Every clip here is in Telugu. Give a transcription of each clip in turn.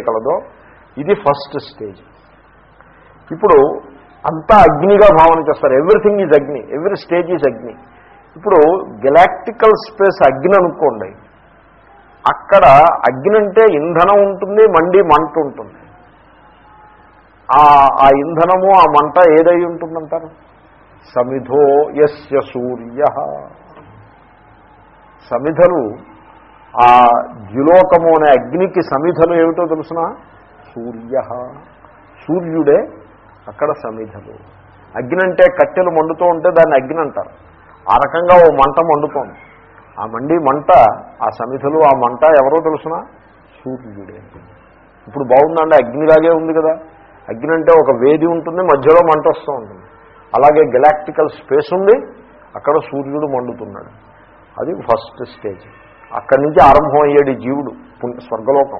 కలదో ఇది ఫస్ట్ స్టేజ్. ఇప్పుడు అంతా అగ్నిగా భావన చేస్తారు. Everything is agni. Every stage is agni. ఇప్పుడు గెలాక్టికల్ స్పేస్ అగ్ని అనుకోండి. అక్కడ అగ్ని అంటే ఇంధనం ఉంటుంది మండి మంట ఉంటుంది. ఆ ఇంధనము ఆ మంట ఏదై ఉంటుందంటారు? సమిధో ఎస్య సూర్య. సమిధలు ఆ ద్యులోకము అనే అగ్నికి సమిధలు ఏమిటో తెలుసిన? సూర్య. సూర్యుడే అక్కడ సమిధలు. అగ్ని అంటే కట్టెలు మండుతూ ఉంటే దాన్ని అగ్ని అంటారు. ఆ రకంగా ఓ మంట మండుతోంది. ఆ మండి మంట ఆ సమిధలు ఆ మంట ఎవరో తెలుసిన? సూర్యుడే. ఇప్పుడు బాగుందండి అగ్నిలాగే ఉంది కదా. అగ్ని అంటే ఒక వేది ఉంటుంది మధ్యలో మంట వస్తూ ఉంటుంది. అలాగే గెలాక్టికల్ స్పేస్ ఉంది అక్కడ సూర్యుడు మండుతున్నాడు. అది ఫస్ట్ స్టేజ్ అక్కడి నుంచి ఆరంభం అయ్యాడు జీవుడు పుణ్య స్వర్గలోకం.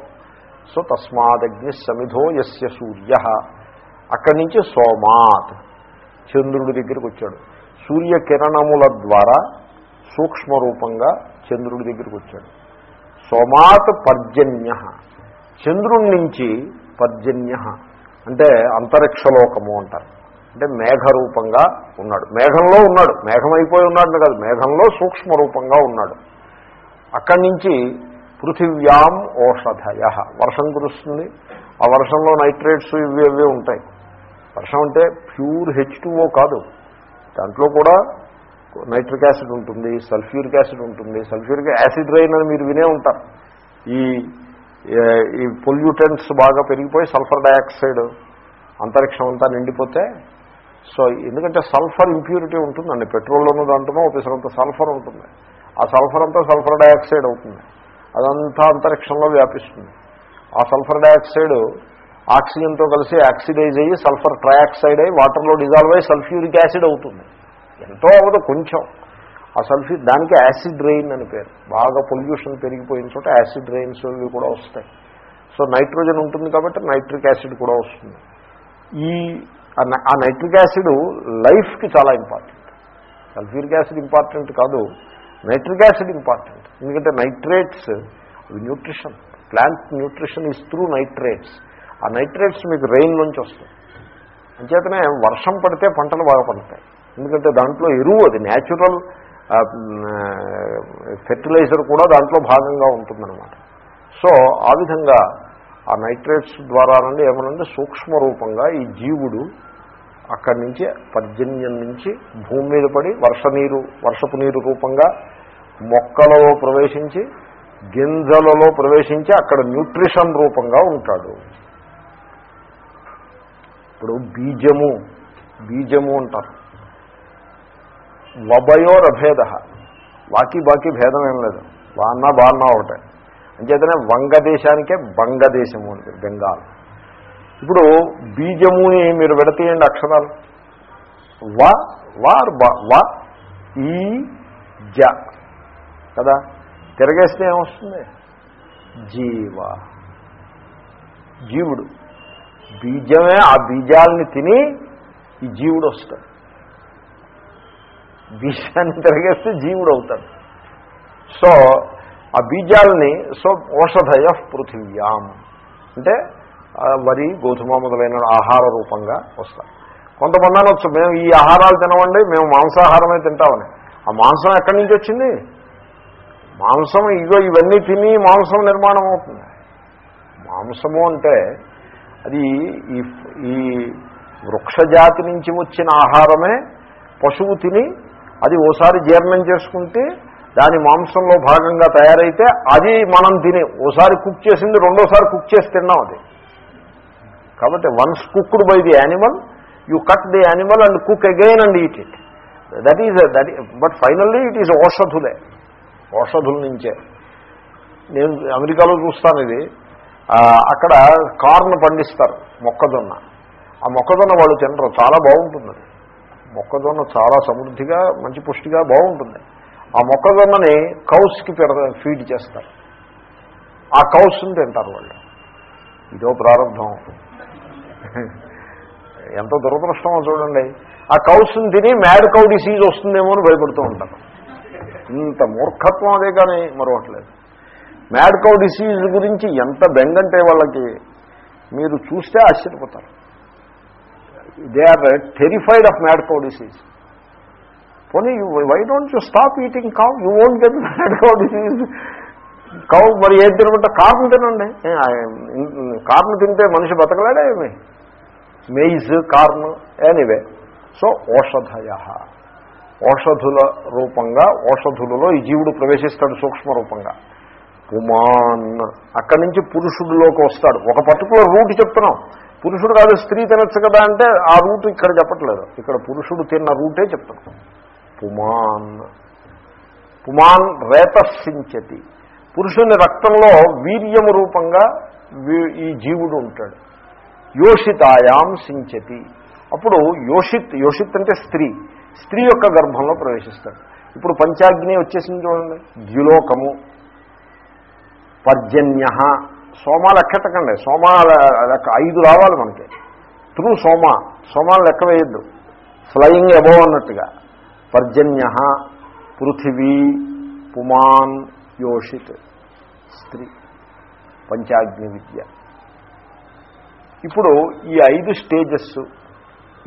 సో తస్మాదగ్ని సమిధో యస్య సూర్య. అక్కడి నుంచి సోమాత్ చంద్రుడి దగ్గరికి వచ్చాడు. సూర్యకిరణముల ద్వారా సూక్ష్మ రూపంగా చంద్రుడి దగ్గరికి వచ్చాడు. సోమాత్ పర్జన్య. చంద్రుడి నుంచి పర్జన్య. అంటే అంతరిక్షలోకము అంటారు. అంటే మేఘ రూపంగా ఉన్నాడు. మేఘంలో ఉన్నాడు. మేఘం అయిపోయి ఉన్నాడు కాదు మేఘంలో సూక్ష్మ రూపంగా ఉన్నాడు. అక్కడి నుంచి పృథివ్యాం ఓషధయ. వర్షం కురుస్తుంది. ఆ వర్షంలో నైట్రేట్స్ ఇవి ఇవి ఉంటాయి. వర్షం అంటే ప్యూర్ హెచ్ కాదు. దాంట్లో కూడా నైట్రిక్ యాసిడ్ ఉంటుంది సల్ఫ్యూరిక్ యాసిడ్ ఉంటుంది. సల్ఫ్యూరిక్ యాసిడ్ రైన్ అని మీరు వినే ఉంటారు. ఈ ఈ పొల్యూటెంట్స్ బాగా పెరిగిపోయి సల్ఫర్ డయాక్సైడ్ అంతరిక్షం అంతా నిండిపోతే సో ఎందుకంటే సల్ఫర్ ఇంప్యూరిటీ ఉంటుందండి. పెట్రోల్లోనూ దాంట్లో ఒక సల్ఫర్ ఉంటుంది ఆ సల్ఫర్ అంతా సల్ఫర్ డయాక్సైడ్ అవుతుంది. అదంతా అంతరిక్షంలో వ్యాపిస్తుంది. ఆ సల్ఫర్ డయాక్సైడ్ ఆక్సిజన్తో కలిసి ఆక్సిడైజ్ అయ్యి సల్ఫర్ ట్రయాక్సైడ్ అయ్యి వాటర్లో డిజాల్వ్ అయ్యి సల్ఫ్యూరిక్ యాసిడ్ అవుతుంది. ఎంతో అవ్వదు కొంచెం. ఆ సల్ఫ్యూ దానికి యాసిడ్ రెయిన్ అని పేరు. బాగా పొల్యూషన్ పెరిగిపోయిన చోట యాసిడ్ రెయిన్స్ ఇవి కూడా వస్తాయి. సో నైట్రోజన్ ఉంటుంది కాబట్టి నైట్రిక్ యాసిడ్ కూడా వస్తుంది. ఈ ఆ నైట్రిక్ యాసిడ్ లైఫ్కి చాలా ఇంపార్టెంట్. సల్ఫ్యూరిక్ యాసిడ్ ఇంపార్టెంట్ కాదు. నైట్రిక్ యాసిడ్ ఇంపార్టెంట్ ఎందుకంటే నైట్రేట్స్ అవి nutrition plant nutrition is through nitrates ఆ నైట్రేట్స్ మీకు రెయిన్ నుంచి వస్తాయి. అంచేతనే వర్షం పడితే పంటలు బాగా పండుతాయి. ఎందుకంటే దాంట్లో ఎరువు అది న్యాచురల్ ఫెర్టిలైజర్ కూడా దాంట్లో భాగంగా ఉంటుందన్నమాట. సో ఆ విధంగా ఆ నైట్రేట్స్ ద్వారా నుండి ఏమనంటే సూక్ష్మ రూపంగా ఈ జీవుడు అక్కడి నుంచి పర్జన్యం నుంచి భూమి మీద పడి వర్ష నీరు వర్షపు నీరు రూపంగా మొక్కలలో ప్రవేశించి గింజలలో ప్రవేశించి అక్కడ న్యూట్రిషన్ రూపంగా ఉంటాడు. ఇప్పుడు బీజము బీజము అంటారు. వభయోరభేద వాకి బాకీ భేదం ఏం లేదు. వాన్న బాన్న ఒకటే. అంచేతనే వంగదేశానికే బంగదేశము అంటే బెంగాల్. ఇప్పుడు బీజముని మీరు విడతీయండి అక్షరాలు. వ వార్ వ ఈ జ. కదా? తిరగేస్తే ఏమొస్తుంది? జీవ. జీవుడు. బీజమే ఆ బీజాలని తిని ఈ జీవుడు వస్తాడు బీజాన్ని తిరగేస్తే జీవుడు అవుతాడు సో ఆ బీజాలని సో ఓషధయ పృథివ్యాం. అంటే వరి గోధుమ మొదలైన ఆహార రూపంగా వస్తాయి. కొంతమంది అనొచ్చు మేము ఈ ఆహారాలు తినవండి మేము మాంసాహారమే తింటామని. ఆ మాంసం ఎక్కడి నుంచి వచ్చింది? మాంసం ఇగో ఇవన్నీ తిని మాంసం నిర్మాణం అవుతుంది. మాంసము అంటే అది ఈ ఈ వృక్షజాతి నుంచి వచ్చిన ఆహారమే పశువు తిని అది ఓసారి జీర్ణం చేసుకుంటే దాని మాంసంలో భాగంగా తయారైతే అది మనం తిని ఓసారి కుక్ చేసింది రెండోసారి కుక్ చేసి తిన్నాం అది. కాబట్టి once cooked by the animal you cut the animal and cook again and eat it that is that but finally it is ఔషధులే. ఔషధుల నుంచే. నేను అమెరికాలో చూస్తాను ఇది. అక్కడ కార్న్ పండిస్తారు మొక్కజొన్న. ఆ మొక్కజొన్న వాళ్ళు తినరు చాలా బాగుంటుంది అది. మొక్కజొన్న చాలా సమృద్ధిగా మంచి పుష్టిగా బాగుంటుంది. ఆ మొక్కజొన్నని కౌస్కి పెడ ఫీడ్ చేస్తారు. ఆ కౌస్ని తింటారు వాళ్ళు. ఇదో ప్రారంభం. ఎంత దురదృష్టమో చూడండి. ఆ కౌస్ని తిని మ్యాడ్ కౌ డిసీజ్ వస్తుందేమో అని భయపడుతూ ఉంటారు. ఇంత మూర్ఖత్వం అదే కానీ మరొకట్లేదు. మ్యాడ్ కౌ డిసీజ్ గురించి ఎంత బెంగంటే వాళ్ళకి మీరు చూస్తే ఆశ్చర్యపోతారు. They are terrified of mad cow disease పోనీ why don't you stop eating cow you won't get mad cow disease cow మరి ఏం తినమంటే కార్ను తినండి. కార్ను తింటే మనిషి బతకలేడా ఏమి? Maize corn anyway. సో ఓషధయ. ఓషధుల రూపంగా ఓషధులలో ఈ జీవుడు ప్రవేశిస్తాడు సూక్ష్మ రూపంగా. పుమాన్ అక్కడి నుంచి పురుషుడిలోకి వస్తాడు. ఒక పర్టికులర్ రూట్ చెప్తున్నాం. పురుషుడు కాదు స్త్రీ తినచ్చు కదా అంటే ఆ రూట్ ఇక్కడ చెప్పట్లేదు. ఇక్కడ పురుషుడు తిన్న రూటే చెప్తున్నాం. పుమాన్ పుమాన్ రేతస్సించతి. పురుషుని రక్తంలో వీర్యము రూపంగా ఈ జీవుడు ఉంటాడు. యోషితాయాం సించతి. అప్పుడు యోషిత్ యోషిత్ అంటే స్త్రీ. స్త్రీ యొక్క గర్భంలో ప్రవేశిస్తాడు ఇప్పుడు పంచాగ్ని వచ్చేసింది చూడండి. ద్యులోకము. పర్జన్య. సోమాలు ఎక్కటకండి సోమాల ఐదు రావాలి మనకి. త్రూ సోమ. సోమాలు లెక్క వేయద్దు. ఫ్లయింగ్ అబోవ్ అన్నట్టుగా. పర్జన్య. పృథివీ పుమాన్ యోషిత్. స్త్రీ. పంచాగ్ని విద్య. ఇప్పుడు ఈ ఐదు స్టేజెస్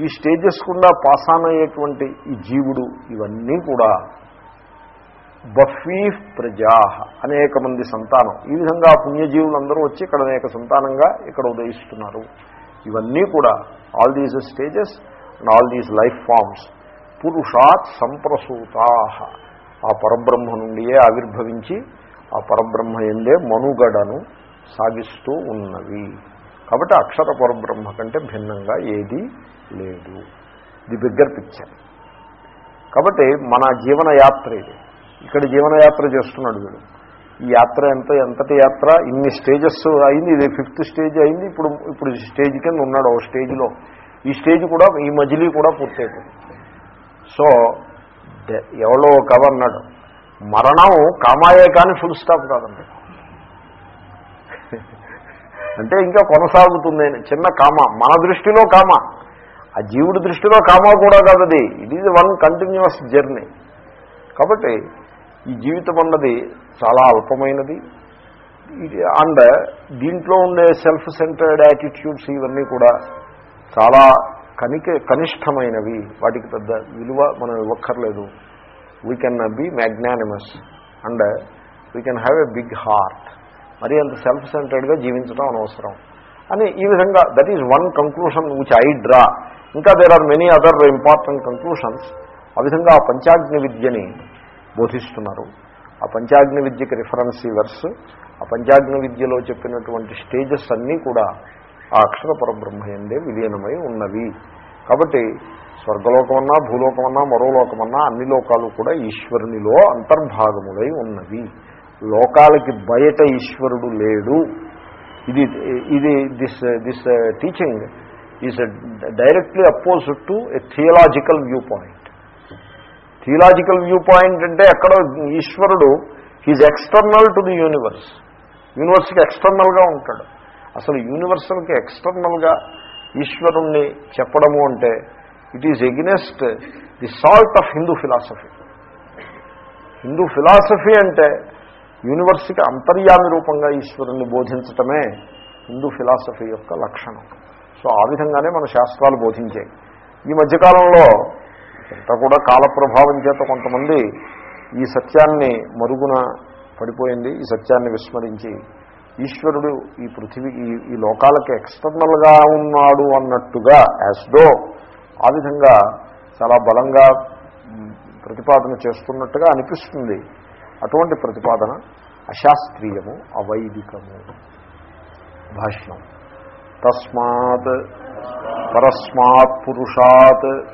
ఈ స్టేజెస్ గుండా పాసాన్ అయ్యేటువంటి ఈ జీవుడు ఇవన్నీ కూడా బఫీ ప్రజా అనేక మంది సంతానం. ఈ విధంగా పుణ్యజీవులందరూ వచ్చి ఇక్కడ అనేక సంతానంగా ఇక్కడ ఉదయిస్తున్నారు. ఇవన్నీ కూడా all these stages and all these life forms పురుషాత్ సంప్రసూతా. ఆ పరబ్రహ్మ నుండియే ఆవిర్భవించి ఆ పరబ్రహ్మ ఎందే మనుగడను సాగిస్తూ ఉన్నవి. కాబట్టి అక్షర పరబ్రహ్మ కంటే భిన్నంగా ఏదీ లేదు. The bigger picture. కాబట్టి మన జీవనయాత్ర ఇది. ఇక్కడ జీవనయాత్ర చేస్తున్నాడు వీడు. ఈ యాత్ర ఎంత ఎంతటి యాత్ర? ఇన్ని స్టేజెస్ అయింది ఇది ఫిఫ్త్ స్టేజ్ అయింది ఇప్పుడు ఇప్పుడు స్టేజ్ కింద ఉన్నాడు ఓ స్టేజ్లో ఈ స్టేజ్ కూడా ఈ మజిలీ కూడా పూర్తయిపోయింది. సో ఎవరో కవ అన్నాడు మరణం కామాయే కానీ ఫుల్ స్టాప్ కాదండి అంటే ఇంకా కొనసాగుతుంది. చిన్న కామ. మన దృష్టిలో కామ. ఆ జీవుడి దృష్టిలో కామ కూడా కాదు అది. It is one continuous journey కాబట్టి ఈ జీవితం అన్నది చాలా అల్పమైనది. అండ్ దీంట్లో ఉండే సెల్ఫ్ సెంటర్డ్ యాటిట్యూడ్స్ ఇవన్నీ కూడా చాలా కనిక కనిష్టమైనవి. వాటికి పెద్ద విలువ మనం ఇవ్వక్కర్లేదు. We can be magnanimous and we can have a big heart మరి అంత సెల్ఫ్ సెంటర్డ్గా జీవించడం అనవసరం. అని ఈ విధంగా that is one conclusion which I draw ఇంకా there are many other important conclusions ఆ విధంగా ఆ పంచాగ్ని విద్యని బోధిస్తున్నారు. ఆ పంచాగ్ని విద్యకి రిఫరెన్స్ ఇవర్స్ ఆ పంచాగ్ని విద్యలో చెప్పినటువంటి స్టేజెస్ అన్నీ కూడా ఆ అక్షర పరబ్రహ్మయందే విలీనమై ఉన్నవి. కాబట్టి స్వర్గలోకమన్నా భూలోకమన్నా మరో లోకమన్నా అన్ని లోకాలు కూడా ఈశ్వరునిలో అంతర్భాగములై ఉన్నవి. లోకాలకి బయట ఈశ్వరుడు లేడు. ఇది ఇది this this teaching is directly opposite to a theological view point theological view point అంటే ఎక్కడో ఈశ్వరుడు he's external to the universe యూనివర్స్కి ఎక్స్టర్నల్గా ఉంటాడు. అసలు యూనివర్సల్కి ఎక్స్టర్నల్గా ఈశ్వరుణ్ణి చెప్పడము అంటే it is against the salt of Hindu philosophy Hindu philosophy అంటే యూనివర్స్కి అంతర్యామి రూపంగా ఈశ్వరుణ్ణి బోధించటమే హిందూ ఫిలాసఫీ యొక్క లక్షణం. సో ఆ విధంగానే మన శాస్త్రాలు బోధించాయి. ఈ మధ్యకాలంలో ఎంత కూడా కాలప్రభావం చేత కొంతమంది ఈ సత్యాన్ని మరుగున పడిపోయింది ఈ సత్యాన్ని విస్మరించి ఈశ్వరుడు ఈ పృథివీ ఈ ఈ లోకాలకి ఎక్స్టర్నల్గా ఉన్నాడు అన్నట్టుగా యాస్డో ఆ విధంగా చాలా బలంగా ప్రతిపాదన చేస్తున్నట్టుగా అనిపిస్తుంది. అటువంటి ప్రతిపాదన అశాస్త్రీయము అవైదికము. భాష్యం. తస్మాత్ పరస్మాత్ పురుషాత్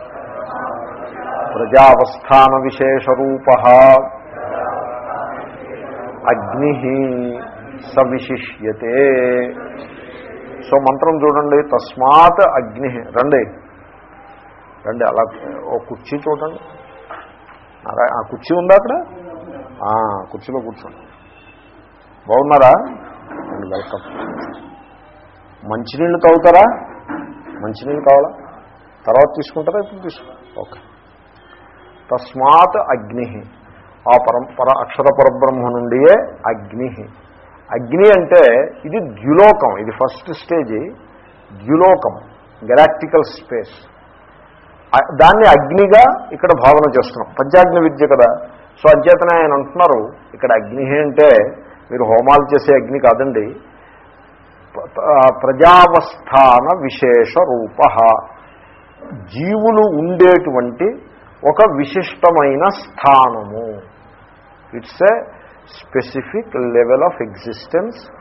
ప్రజావస్థాన విశేషరూప అగ్ని సవిశిష్యతే. సో మంత్రం చూడండి. తస్మాత్ అగ్ని. రండి. రండి అలా ఓ కుర్చీ చూడండి. ఆ కుర్చీ ఉందా అక్కడ? కుర్చీలో కూర్చోండి. బాగున్నారా? And welcome. మంచినీళ్ళు తాగుతారా? మంచినీళ్ళు కావాలా? తర్వాత తీసుకుంటారా? ఇప్పుడు తీసుకుంటారా? ఓకే. తస్మాత్ అగ్ని. ఆ పరంపర అక్షర పరబ్రహ్మ నుండియే అగ్ని. అగ్ని అంటే ఇది ద్యులోకం ఇది ఫస్ట్ స్టేజ్. ద్యులోకం గెలాక్టికల్ స్పేస్ దాన్ని అగ్నిగా ఇక్కడ భావన చేస్తున్నాం. పంచాగ్ని విద్య కదా? సో అంచేతనే ఆయన అంటున్నారు. ఇక్కడ అగ్ని అంటే మీరు హోమాలు చేసే అగ్ని కాదండి. ప్రజావస్థాన విశేష రూప. జీవులు ఉండేటువంటి ఒక విశిష్టమైన స్థానము. It's a specific level of existence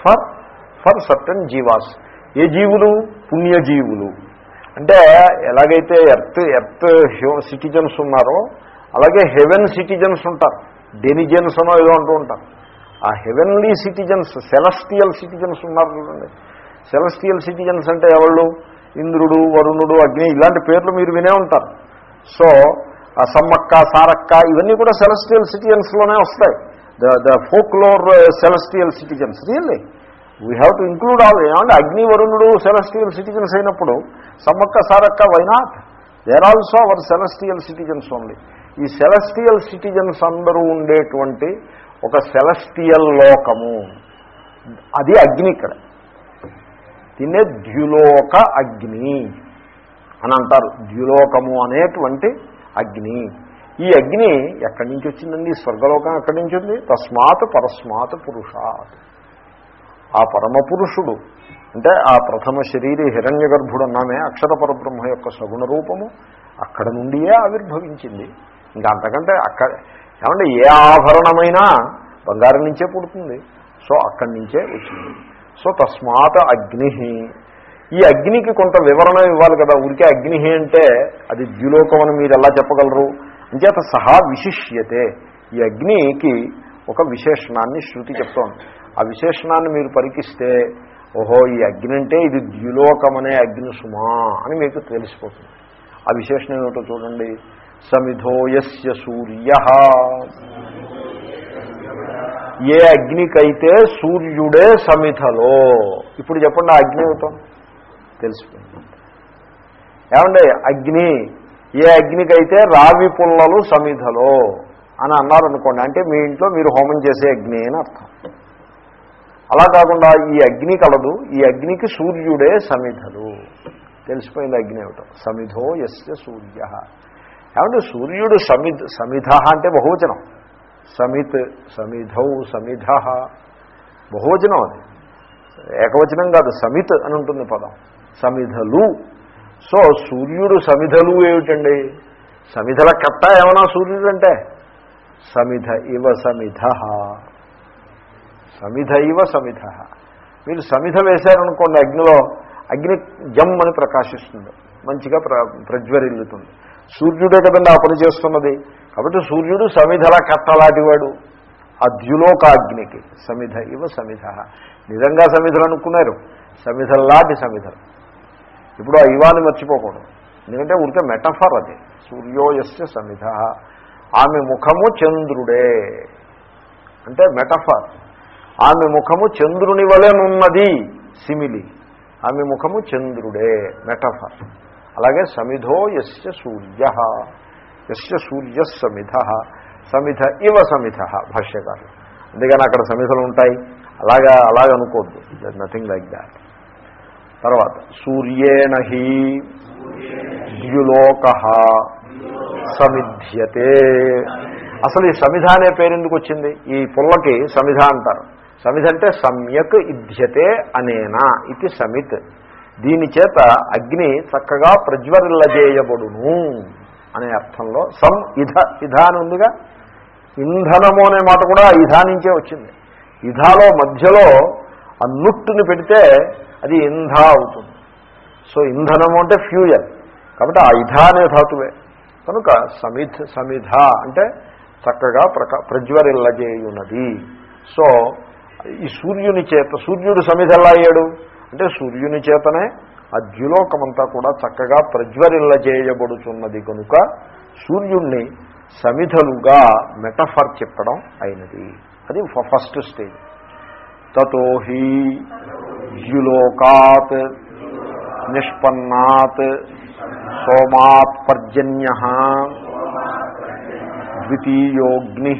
for for certain jivas. ఏ జీవులు? పుణ్యజీవులు. అంటే ఎలాగైతే ఎర్త్ ఎర్త్ సిటిజన్స్ ఉన్నారో అలాగే హెవెన్ సిటిజన్స్ ఉంటారు. డెలిజెన్స్ అనో ఏదో అంటూ ఉంటారు. ఆ హెవెన్లీ సిటిజన్స్ సెలస్టియల్ సిటిజన్స్ ఉన్నారు చూడండి. సెలస్టియల్ సిటిజన్స్ అంటే ఎవళ్ళు? ఇంద్రుడు వరుణుడు అగ్ని ఇలాంటి పేర్లు మీరు వినే ఉంటారు. సో ఆ సమ్మక్క సారక్క ఇవన్నీ కూడా సెలస్టియల్ సిటిజన్స్లోనే వస్తాయి. The the folklore celestial citizens. Really we have to include all ఏమంటే అగ్ని వరుణుడు సెలస్టియల్ సిటిజన్స్ అయినప్పుడు Sammakka Sarakka why not there also our celestial citizens only ఈ సెలస్టియల్ సిటిజన్స్ అందరూ ఉండేటువంటి ఒక సెలస్టియల్ లోకము. అది అగ్ని ఇక్కడ. దీన్నే ద్యులోక అగ్ని అని అంటారు. ద్యులోకము అనేటువంటి అగ్ని. ఈ అగ్ని ఎక్కడి నుంచి వచ్చిందండి? స్వర్గలోకం ఎక్కడి నుంచి ఉంది? తస్మాత్ పరస్మాత్ పురుషాత్. ఆ పరమ పురుషుడు. అంటే ఆ ప్రథమ శరీర హిరణ్య గర్భుడు అన్నామే అక్షర పరబ్రహ్మ యొక్క సగుణ రూపము. అక్కడ నుండియే ఆవిర్భవించింది. ఇంకా అంతకంటే అక్కడ ఏమంటే ఏ ఆభరణమైనా బంగారం నుంచే పుడుతుంది. సో అక్కడి నుంచే వచ్చింది. సో తస్మాత్ అగ్ని. ఈ అగ్నికి కొంత వివరణ ఇవ్వాలి కదా. ఊరికే అగ్ని అంటే అది ద్యులోకం అని మీరు ఎలా చెప్పగలరు? అంచేత సహా విశిష్యతే. ఈ అగ్నికి ఒక విశేషణాన్ని శృతి చెప్తోంది. ఆ విశేషణాన్ని మీరు పరికిస్తే ఓహో ఈ అగ్ని అంటే ఇది ద్యులోకమనే అగ్ని సుమా అని మీకు తెలిసిపోతుంది. ఆ విశేషణం ఏమిటో చూడండి. సమిధోయస్య సూర్య. ఏ అగ్నికైతే సూర్యుడే సమిధలో. ఇప్పుడు చెప్పండి ఆ అగ్ని అవుతాం తెలిసిపోయింది. ఏమండి అగ్ని ఏ అగ్నికైతే రావి పుల్లలు సమిధలో అని అన్నారనుకోండి అంటే మీ ఇంట్లో మీరు హోమం చేసే అగ్ని అని అర్థం. అలా కాకుండా ఈ అగ్ని కలదు ఈ అగ్నికి సూర్యుడే సమిధలు. తెలిసిపోయింది అగ్ని ఏమిటో. సమిధో ఎస్య సూర్య. ఏమంటే సూర్యుడు సమిధ్ సమిధ అంటే బహువచనం. సమిత్ సమిధౌ సమిధ. బహువచనం అది. ఏకవచనం కాదు సమిత్ అని ఉంటుంది పదం. సమిధలు. సో సూర్యుడు సమిధలు ఏమిటండి? సమిధల కట్ట ఏమన్నా సూర్యుడు అంటే సమిధ ఇవ సమిధ. సమిధ ఇవ సమిధ. మీరు సమిధ వేశారనుకోండి అగ్నిలో అగ్ని జమ్ అని ప్రకాశిస్తుంది. మంచిగా ప్ర ప్రజ్వరిల్లుతుంది. సూర్యుడే కదండి ఆ పని చేస్తున్నది. కాబట్టి సూర్యుడు సమిధల కట్టలాంటివాడు ఆ ద్యులోకాగ్నికి సమిధ ఇవ సమిధ. నిజంగా సమిధలు అనుకున్నారు. సమిధల్లాంటి సమిధలు. ఇప్పుడు ఆ ఇవాన్ని మర్చిపోకూడదు. ఎందుకంటే ఉడికే మెటఫర్ అది. సూర్యోయస్య సమిధ. ఆమె ముఖము చంద్రుడే. అంటే మెటఫర్. ఆమె ముఖము చంద్రుని వలెనున్నది సిమిలి. ఆమె ముఖము చంద్రుడే. మెటఫర్. అలాగే సమిధో యస్య సూర్య. యస్య సూర్య సమిధ. సమిధ ఇవ సమిధ భాష్యకారు అందుకని అక్కడ సమిధలు ఉంటాయి. అలాగా అలాగ అనుకోద్దు నథింగ్ లైక్ దాట్ తర్వాత సూర్యేణ హి ద్యులోక సమిధ్యతే. అసలు ఈ సమిధ అనే పేరు ఎందుకు వచ్చింది? ఈ పుల్లకి సమిధ అంటారు. సమిధ అంటే సమ్యక్ ఇధ్యతే అనేనా. ఇది సమిత్. దీని చేత అగ్ని చక్కగా ప్రజ్వరిల్లజేయబడును అనే అర్థంలో సం ఇధ ఇధ అని ఉందిగా. ఇంధనము అనే మాట కూడా ఇధా నుంచే వచ్చింది. ఇధాలో మధ్యలో ఆ నుట్టుని పెడితే అది ఇంధ అవుతుంది. సో ఇంధనము అంటే ఫ్యూయల్. కాబట్టి ఆ ఇధ అనే ధాతువే. కనుక సమిధ సమిధ అంటే చక్కగా ప్రక ప్రజ్వరిల్లజేయున్నది సో ఈ సూర్యుని చేత సూర్యుడు సమిధ ఎలా అయ్యాడు? అంటే సూర్యుని చేతనే ఆ ద్యులోకమంతా కూడా చక్కగా ప్రజ్వరిల్లజేయబడుతున్నది కనుక సూర్యుణ్ణి సమిధలుగా మెటఫర్ చెప్పడం అయినది. అది ఫస్ట్ స్టేజ్. తోహి ద్యులోకాత్ నిష్పన్నాత్ సోమాత్ పర్జన్య ద్వితీయోగ్ని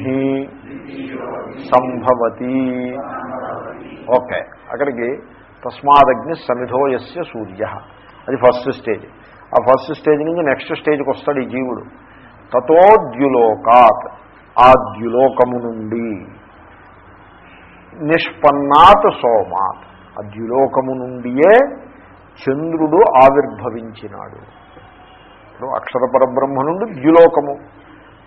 సంభవతి. ఓకే. అక్కడికి తస్మాదగ్ని సమిధోయస్య సూర్య. అది ఫస్ట్ స్టేజ్ ఆ ఫస్ట్ స్టేజ్ నుంచి నెక్స్ట్ స్టేజ్కి వస్తాడు ఈ జీవుడు. తతోద్యులోకాత్ ఆ ద్యులోకము నుండి. నిష్పన్నాత్ సోమాత్ ఆ ద్యులోకము నుండియే చంద్రుడు ఆవిర్భవించినాడు. ఇప్పుడు అక్షర పరబ్రహ్మ నుండి ద్యులోకము.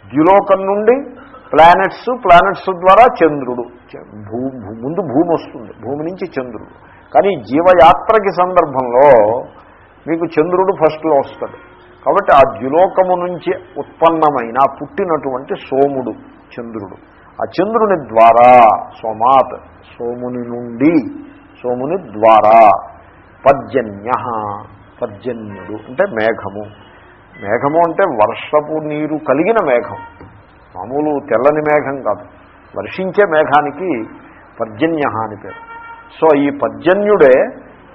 ద్యులోకం నుండి ప్లానెట్స్ ప్లానెట్స్ ద్వారా చంద్రుడు. భూ భూ- ముందు భూమి వస్తుంది. భూమి నుంచి చంద్రుడు. కానీ జీవయాత్రకి సందర్భంలో మీకు చంద్రుడు ఫస్ట్లో వస్తాడు. కాబట్టి ఆ ద్యులోకము నుంచి ఉత్పన్నమైన పుట్టినటువంటి సోముడు చంద్రుడు. ఆ చంద్రుని ద్వారా సోమాత్ సోముని నుండి సోముని ద్వారా పర్జన్య పర్జన్యుడు అంటే మేఘము. మేఘము అంటే వర్షపు నీరు కలిగిన మేఘం. మామూలు తెల్లని మేఘం కాదు. వర్షించే మేఘానికి పర్జన్య అని పేరు. సో ఈ పర్జన్యుడే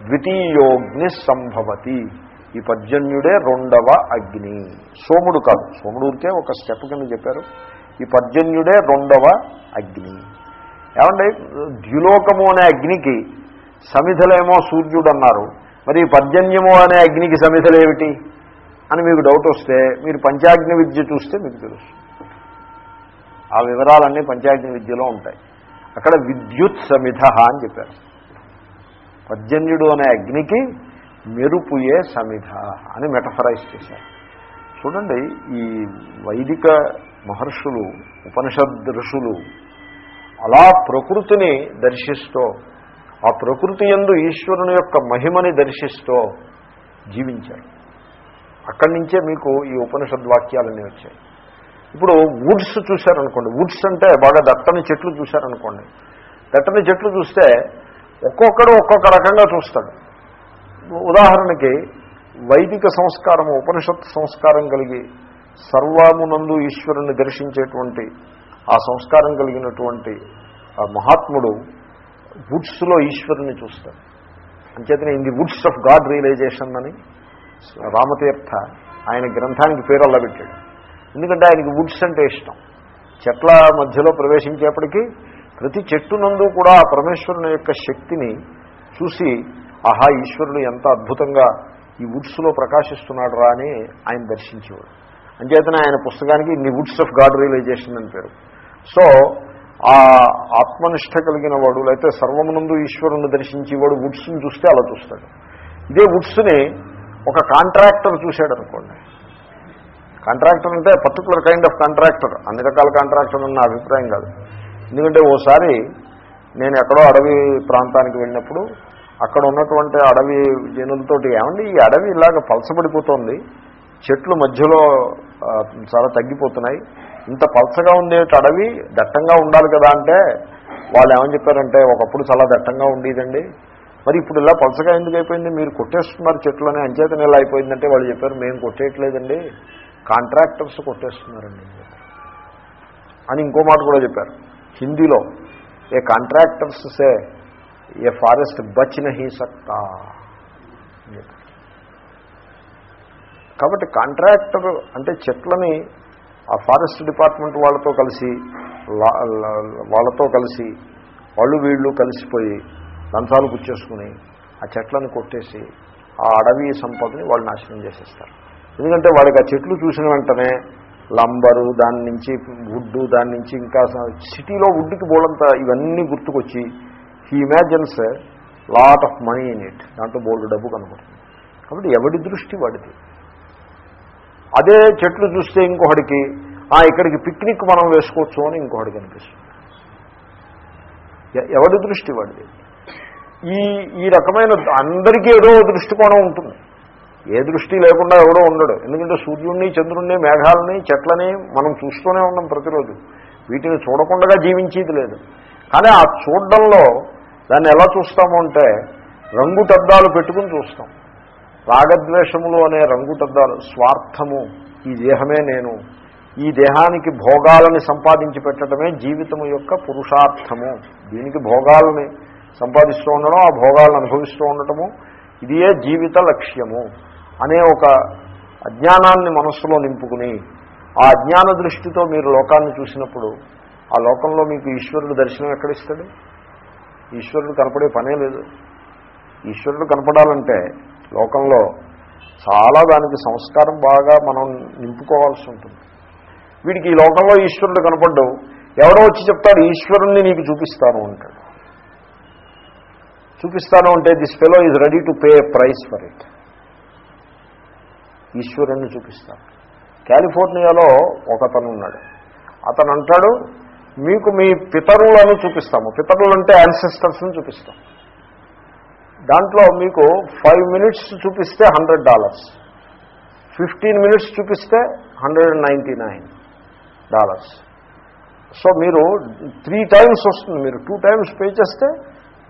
ద్వితీయోగ్ని సంభవతి. ఈ పర్జన్యుడే రెండవ అగ్ని. సోముడు కాదు. సోముడు ఉంటే ఒక స్టెప్ కింద చెప్పారు. ఈ పర్జన్యుడే రెండవ అగ్ని. ఏమంటే ద్యులోకము అనే అగ్నికి సమిధలేమో సూర్యుడు అన్నారు మరి ఈ పర్జన్యము అనే అగ్నికి సమిధలేమిటి? అని మీకు డౌట్ వస్తే మీరు పంచాగ్ని విద్య చూస్తే మీకు తెలుసు. ఆ వివరాలన్నీ పంచాగ్ని విద్యలో ఉంటాయి. అక్కడ విద్యుత్ సమిధ అని చెప్పారు. పర్జన్యుడు అనే అగ్నికి మెరుపుయే సమిధ అని మెటఫరైజ్ చేశారు. చూడండి ఈ వైదిక మహర్షులు ఉపనిషద్ ఋషులు అలా ప్రకృతిని దర్శిస్తూ ఆ ప్రకృతి ఎందు ఈశ్వరుని యొక్క మహిమని దర్శిస్తూ జీవించారు. అక్కడి నుంచే మీకు ఈ ఉపనిషద్వాక్యాలన్నీ వచ్చాయి. ఇప్పుడు వుడ్స్ చూశారనుకోండి వుడ్స్ అంటే బాగా దట్టని చెట్లు చూశారనుకోండి. దట్టని చెట్లు చూస్తే ఒక్కొక్కడు ఒక్కొక్క రకంగా చూస్తాడు. ఉదాహరణకి వైదిక సంస్కారము ఉపనిషత్ సంస్కారం కలిగి సర్వమునందు ఈశ్వరుని దర్శించేటువంటి ఆ సంస్కారం కలిగినటువంటి ఆ మహాత్ముడు వుడ్స్లో ఈశ్వరుని చూస్తాడు. అంచేతనే in the woods of God realisation అని రామతీర్థ ఆయన గ్రంథానికి పేరు అలా పెట్టాడు ఎందుకంటే ఆయనకి వుడ్స్ అంటే ఇష్టం. చెట్ల మధ్యలో ప్రవేశించేప్పటికీ ప్రతి చెట్టు నందు కూడా ఆ పరమేశ్వరుని యొక్క శక్తిని చూసి ఆహా ఈశ్వరుడు ఎంత అద్భుతంగా ఈ వుడ్స్లో ప్రకాశిస్తున్నాడు రా అని ఆయన దర్శించేవాడు. అంచేతనే ఆయన పుస్తకానికి ఇన్ని వుడ్స్ ఆఫ్ గాడ్ రియలైజేషన్ అని పేరు. సో ఆ ఆత్మనిష్ట కలిగిన వాడు లేకపోతే సర్వమునందు ఈశ్వరుని దర్శించేవాడు వుడ్స్ని చూస్తే అలా చూస్తాడు. ఇదే వుడ్స్ని ఒక కాంట్రాక్టర్ చూశాడు అనుకోండి కాంట్రాక్టర్ అంటే పర్టికులర్ కైండ్ ఆఫ్ కాంట్రాక్టర్ అన్ని రకాల కాంట్రాక్టర్ అన్న నా అభిప్రాయం కాదు. ఎందుకంటే ఓసారి నేను ఎక్కడో అడవి ప్రాంతానికి వెళ్ళినప్పుడు అక్కడ ఉన్నటువంటి అడవి జనులతోటి ఏమండి ఈ అడవి ఇలాగ పలసపడిపోతుంది చెట్లు మధ్యలో చాలా తగ్గిపోతున్నాయి. ఇంత పలసగా ఉండే అడవి దట్టంగా ఉండాలి కదా అంటే వాళ్ళు ఏమని చెప్పారంటే ఒకప్పుడు చాలా దట్టంగా ఉండేదండి. మరి ఇప్పుడు ఇలా పలసగా ఎందుకు అయిపోయింది? మీరు కొట్టేస్తున్నారు చెట్లని అంచేతనే ఇలా అయిపోయిందంటే వాళ్ళు చెప్పారు మేము కొట్టేయట్లేదండి. కాంట్రాక్టర్స్ కొట్టేస్తున్నారండి అని ఇంకో మాట కూడా చెప్పారు. హిందీలో ఏ కాంట్రాక్టర్స్ సే ఏ ఫారెస్ట్ బచ్ నహీ సక్తా కాబట్టి కాంట్రాక్టర్ అంటే చెట్లని ఆ ఫారెస్ట్ డిపార్ట్మెంట్ వాళ్ళతో కలిసి వాళ్ళతో కలిసి వాళ్ళు వీళ్ళు కలిసిపోయి లంచాలు గుచ్చేసుకుని ఆ చెట్లను కొట్టేసి ఆ అడవి సంపదని వాళ్ళు నాశనం చేసేస్తారు. ఎందుకంటే వాడికి ఆ చెట్లు చూసిన వెంటనే లంబరు దాని నుంచి వుడ్డు దాని నుంచి ఇంకా సిటీలో వుడ్కి బోలంత ఇవన్నీ గుర్తుకొచ్చి he imagines lot of money in it దాంట్లో బోల్డ్ డబ్బు కనబడుతుంది. కాబట్టి ఎవడి దృష్టి వాడిది? అదే చెట్లు చూస్తే ఇంకొకడికి ఆ ఇక్కడికి పిక్నిక్ మనం వేసుకోవచ్చు అని ఇంకొకటికి అనిపిస్తుంది. ఎవడి దృష్టి వాడిది? ఈ ఈ రకమైన అందరికీ ఏదో దృష్టికోణం ఉంటుంది. ఏ దృష్టి లేకుండా ఎవడో ఉండడు. ఎందుకంటే సూర్యుడిని చంద్రుణ్ణి మేఘాలని చెట్లని మనం చూస్తూనే ఉన్నాం ప్రతిరోజు. వీటిని చూడకుండా జీవించేది లేదు. కానీ ఆ చూడడంలో దాన్ని ఎలా చూస్తాము అంటే రంగుటద్దాలు పెట్టుకుని చూస్తాం. రాగద్వేషములు అనే రంగుటద్దాలు స్వార్థము ఈ దేహమే నేను. ఈ దేహానికి భోగాలని సంపాదించి పెట్టడమే జీవితము యొక్క పురుషార్థము. దీనికి భోగాలని సంపాదిస్తూ ఉండడం ఆ భోగాలను అనుభవిస్తూ ఉండటము ఇదియే జీవిత లక్ష్యము. అనే ఒక అజ్ఞానాన్ని మనస్సులో నింపుకుని ఆ అజ్ఞాన దృష్టితో మీరు లోకాన్ని చూసినప్పుడు ఆ లోకంలో మీకు ఈశ్వరుడు దర్శనం ఎక్కడిస్తాడు? ఈశ్వరుడు కనపడే పనే లేదు. ఈశ్వరుడు కనపడాలంటే లోకంలో చాలా దానికి సంస్కారం బాగా మనం నింపుకోవాల్సి ఉంటుంది. వీడికి ఈ లోకంలో ఈశ్వరుడు కనపడ్డు ఎవడో వచ్చి చెప్తాడు ఈశ్వరుణ్ణి నీకు చూపిస్తాను అంటాడు. చూపిస్తాను అంటే this fellow is ready to pay price for it. ఈశ్వరుణ్ణి చూపిస్తారు కాలిఫోర్నియాలో ఒకతను ఉన్నాడు అతను అంటాడు మీకు మీ పితరులను చూపిస్తాము. పితరులు అంటే యాన్సెస్టర్స్ని చూపిస్తాం. దాంట్లో మీకు ఫైవ్ మినిట్స్ చూపిస్తే హండ్రెడ్ డాలర్స్ ఫిఫ్టీన్ మినిట్స్ చూపిస్తే hundred and ninety nine dollars so మీరు త్రీ టైమ్స్ వస్తుంది. మీరు టూ టైమ్స్ పే చేస్తే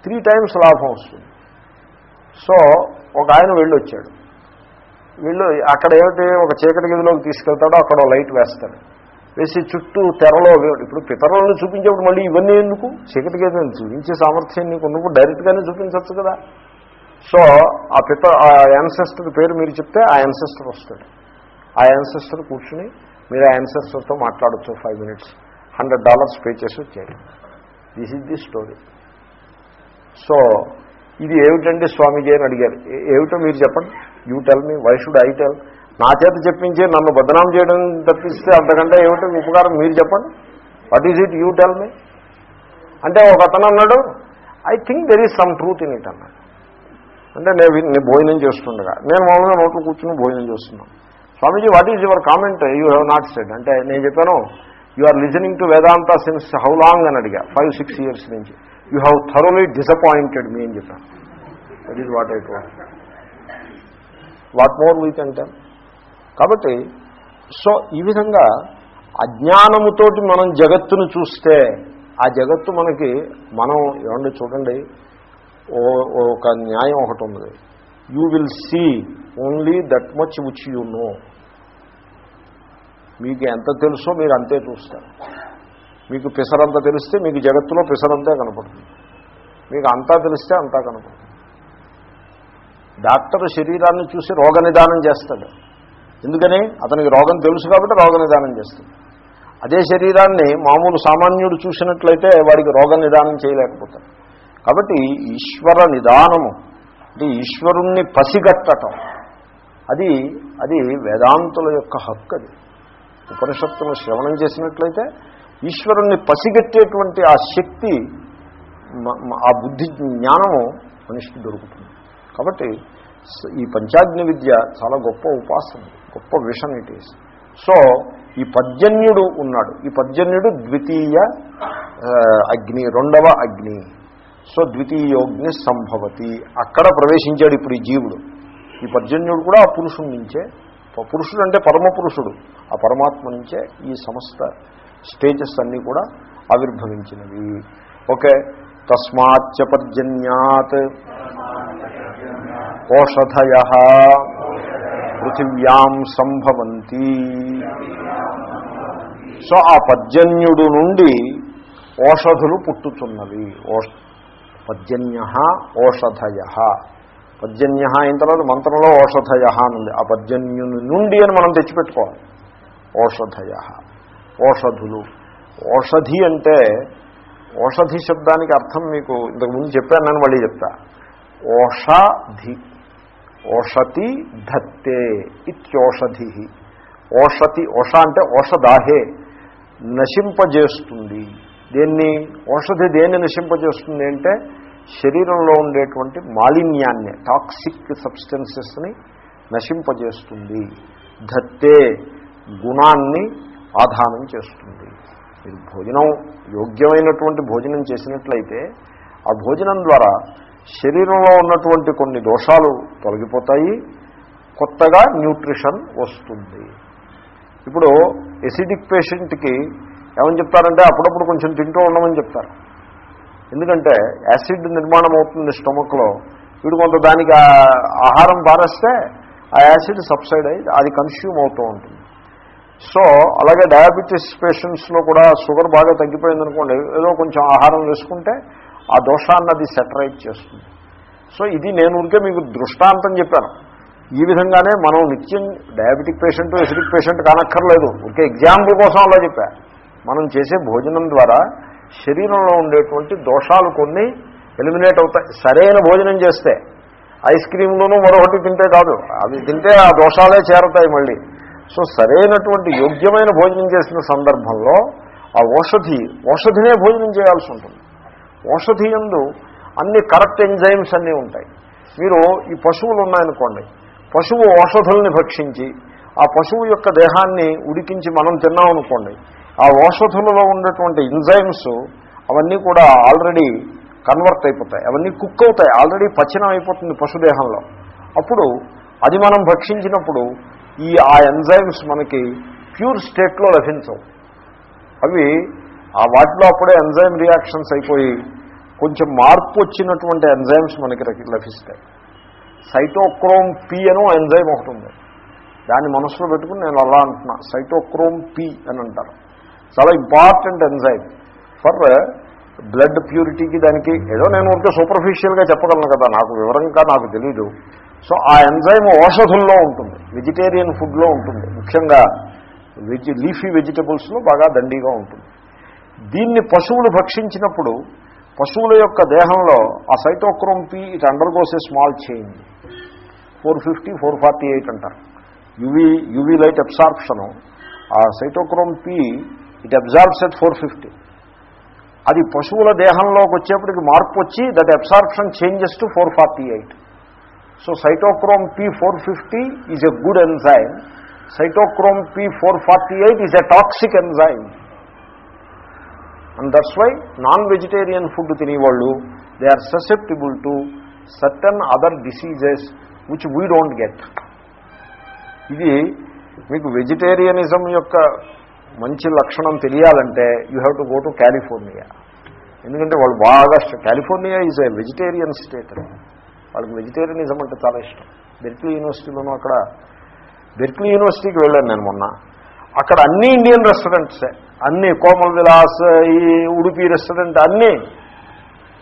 త్రీ టైమ్స్ లాభం వస్తుంది. సో ఒక ఆయన వెళ్ళి వచ్చాడు వీళ్ళు అక్కడ ఏమిటి ఒక చీకటి గదిలోకి తీసుకెళ్తాడో అక్కడ లైట్ వేస్తాడు. వేసి చుట్టూ తెరలో ఇప్పుడు పితరులను చూపించేప్పుడు మళ్ళీ ఇవన్నీ ఎందుకు? చీకటి గదిని చూపించే సామర్థ్యం నీకు ఉన్నప్పుడు డైరెక్ట్గానే చూపించవచ్చు కదా. సో ఆ పిత ఆ యాన్సెస్టర్ పేరు మీరు చెప్తే ఆ యాన్సెస్టర్ వస్తాడు. ఆ యాన్సెస్టర్ కూర్చుని మీరు ఆ యాన్సెస్టర్తో మాట్లాడచ్చు five minutes hundred dollars pay చేసి వచ్చేయండి this is the story so ఇది ఏమిటండి స్వామీజీ అని అడిగారు. ఏమిటో మీరు చెప్పండి. You tell me why should I tell? నా చేత చెప్పించి నన్ను బదనాం చేయడం తప్పిస్తే అంతకంటే ఏమిటి? ఉపకారం మీరు చెప్పండి. What is it you tell me అంటే ఒక అతను అన్నాడు I think there is some truth in it అన్నాడు. అంటే నేను నేను భోజనం చేస్తుండగా. నేను మామూలుగా నోట్లో కూర్చుని భోజనం చేస్తున్నాను. Swamiji what is your comment you have not said అంటే నేను చెప్పాను you are listening to Vedanta since how long అని అడిగా. ఫైవ్ సిక్స్ ఇయర్స్ నుంచి. You have thoroughly disappointed me అని చెప్పాను. That is what I told what more we can tell. కాబట్టి సో ఈ విధంగా అజ్ఞానముతోటి మనం జగత్తును చూస్తే ఆ జగత్తు మనకి మనం ఏమండి చూడండి ఓ ఒక న్యాయం ఒకటి ఉంది you will see only that much which you know మీకు ఎంత తెలుసో మీరు అంతే చూస్తారు. మీకు పిసరంత తెలిస్తే మీకు జగత్తులో పిసరంతే కనపడుతుంది. మీకు అంతా తెలిస్తే అంతా కనపడుతుంది. డాక్టర్ శరీరాన్ని చూసి రోగ నిదానం చేస్తాడు. ఎందుకని? అతనికి రోగం తెలుసు కాబట్టి రోగ నిదానం చేస్తాడు. అదే శరీరాన్ని మామూలు సామాన్యుడు చూసినట్లయితే వాడికి రోగ నిదానం చేయలేకపోతాడు. కాబట్టి ఈశ్వర నిదానము అంటే ఈశ్వరుణ్ణి పసిగట్టటం అది అది వేదాంతుల యొక్క హక్కు అది. ఉపనిషత్తును శ్రవణం చేసినట్లయితే ఈశ్వరుణ్ణి పసిగట్టేటువంటి ఆ శక్తి ఆ బుద్ధి జ్ఞానము మనిషికి దొరుకుతుంది. కాబట్టి ఈ పంచాగ్ని విద్య చాలా గొప్ప ఉపాసన గొప్ప విషన్ ఇట్ ఈస్ సో ఈ పర్జన్యుడు ఉన్నాడు. ఈ పర్జన్యుడు ద్వితీయ అగ్ని రెండవ అగ్ని. సో ద్వితీయోగ్ని సంభవతి. అక్కడ ప్రవేశించాడు ఇప్పుడు ఈ జీవుడు. ఈ పర్జన్యుడు కూడా ఆ పురుషుడి నుంచే. ప- పురుషుడు అంటే పరమ పురుషుడు. ఆ పరమాత్మ నుంచే ఈ సమస్త స్టేజెస్ అన్నీ కూడా ఆవిర్భవించినవి. ఓకే తస్మాచ్చ పర్జన్యాత్. ఓషధయ పృథివ్యాం సంభవంతి సో ఆ పర్జన్యుడు నుండి ఓషధులు పుట్టుతున్నవి. ఓష్ పర్జన్య ఓషధయ. పర్జన్య అయిన తర్వాత మంత్రంలో ఓషధయ అని ఆ పర్జన్యుని నుండి అని మనం తెచ్చిపెట్టుకోవాలి. ఓషధయ ఓషధులు. ఓషధి అంటే ఓషధి శబ్దానికి అర్థం మీకు ఇంతకుముందు చెప్పాను నేను మళ్ళీ చెప్తా. ఓషధి. ఓషతి ధత్తే ఇత్యోషధి. ఓషతి ఓష అంటే ఓషదాహే నశింపజేస్తుంది. దేన్ని? ఓషధి దేన్ని నశింపజేస్తుంది అంటే శరీరంలో ఉండేటువంటి మాలిన్యాన్ని టాక్సిక్ సబ్స్టెన్సెస్ని నశింపజేస్తుంది. ధత్తే గుణాన్ని ఆధానం చేస్తుంది. మీరు భోజనం యోగ్యమైనటువంటి భోజనం చేసినట్లయితే ఆ భోజనం ద్వారా శరీరంలో ఉన్నటువంటి కొన్ని దోషాలు తొలగిపోతాయి కొత్తగా న్యూట్రిషన్ వస్తుంది. ఇప్పుడు ఎసిడిక్ పేషెంట్కి ఏమని చెప్తారంటే అప్పుడప్పుడు కొంచెం తింటూ ఉండమని చెప్తారు. ఎందుకంటే యాసిడ్ నిర్మాణం అవుతుంది స్టమక్లో. వీడు కొంత దానికి ఆహారం పారేస్తే ఆ యాసిడ్ సబ్సైడ్ అయ్యి అది కన్స్యూమ్ అవుతూ ఉంటుంది. సో అలాగే డయాబెటీస్ పేషెంట్స్లో కూడా షుగర్ బాగా తగ్గిపోయిందనుకోండి ఏదో కొంచెం ఆహారం వేసుకుంటే ఆ దోషాన్ని అది సెటరైట్ చేస్తుంది. సో ఇది నేను ఉంటే మీకు దృష్టాంతం చెప్పాను. ఈ విధంగానే మనం నిత్యం డయాబెటిక్ పేషెంట్ ఎసిడిక్ పేషెంట్ కానక్కర్లేదు. ఊరికే ఎగ్జాంపుల్ కోసం అలా చెప్పా. మనం చేసే భోజనం ద్వారా శరీరంలో ఉండేటువంటి దోషాలు కొన్ని ఎలిమినేట్ అవుతాయి. సరైన భోజనం చేస్తే ఐస్ క్రీమ్లోనూ మరొకటి తింటే కాదు. అవి తింటే ఆ దోషాలే చేరతాయి మళ్ళీ. సో సరైనటువంటి యోగ్యమైన భోజనం చేసిన సందర్భంలో ఆ ఓషధి ఓషధినే భోజనం చేయాల్సి ఉంటుంది. ఓషధి ఎందు అన్ని కరెక్ట్ ఎంజైమ్స్ అన్నీ ఉంటాయి. మీరు ఈ పశువులు ఉన్నాయనుకోండి పశువు ఓషధుల్ని భక్షించి ఆ పశువు యొక్క దేహాన్ని ఉడికించి మనం తిన్నాం అనుకోండి ఆ ఓషధులలో ఉన్నటువంటి ఎంజైమ్స్ అవన్నీ కూడా ఆల్రెడీ కన్వర్ట్ అయిపోతాయి. అవన్నీ కుక్ అవుతాయి. ఆల్రెడీ పచనం అయిపోతుంది పశుదేహంలో అప్పుడు అది మనం భక్షించినప్పుడు ఈ ఆ ఎంజైమ్స్ మనకి ప్యూర్ స్టేట్లో లభించవు. అవి ఆ వాటిలో అప్పుడే ఎంజైమ్ రియాక్షన్స్ అయిపోయి కొంచెం మార్పు వచ్చినటువంటి ఎంజైమ్స్ మనకి రకి- లభిస్తాయి. సైటోక్రోమ్ పి అనో ఎంజైమ్ ఒకటి ఉంది. దాన్ని మనసులో పెట్టుకుని నేను అలా అంటున్నా. సైటోక్రోమ్ పి అని అంటారు. చాలా important enzyme. For uh, blood ప్యూరిటీకి దానికి ఏదో నేను ఉంటే సూపర్ఫిషియల్గా చెప్పగలను కదా. నాకు వివరంగా నాకు తెలీదు. సో ఆ ఎంజైమ్ ఔషధుల్లో ఉంటుంది. వెజిటేరియన్ ఫుడ్లో ఉంటుంది. ముఖ్యంగా వెజ్ లీఫీ వెజిటబుల్స్లో బాగా దండిగా ఉంటుంది. దీన్ని పశువులు భక్షించినప్పుడు పశువుల యొక్క దేహంలో ఆ cytochrome P it undergoes a small change four fifty four forty eight అంటారు యువి యువి లైట్ అబ్సార్ప్షను ఆ cytochrome P it absorbs at four fifty అది పశువుల దేహంలోకి వచ్చేప్పటికి మార్పు వచ్చి that absorption changes to four forty eight so cytochrome P four fifty is a good enzyme cytochrome P four forty eight is a toxic enzyme and that's why non vegetarian food తినేవాళ్ళు they are susceptible to certain other diseases which we don't get ఇది మీకు వెజిటేరియనిజం యొక్క మంచి లక్షణం తెలియాలంటే you have to go to California ఎందుకంటే వాళ్ళు బాగా California is a vegetarian state వాళ్ళకి వెజిటేరియనిజం అంటే చాలా ఇష్టం. బెర్క్లీ యూనివర్సిటీలోనూ అక్కడ బెర్క్లీ యూనివర్సిటీకి వెళ్ళాను నేను మొన్న. అక్కడ అన్ని ఇండియన్ రెస్టారెంట్సే. అన్ని కోమల్ విలాస్ ఈ ఉడిపి రెస్టారెంట్ అన్నీ.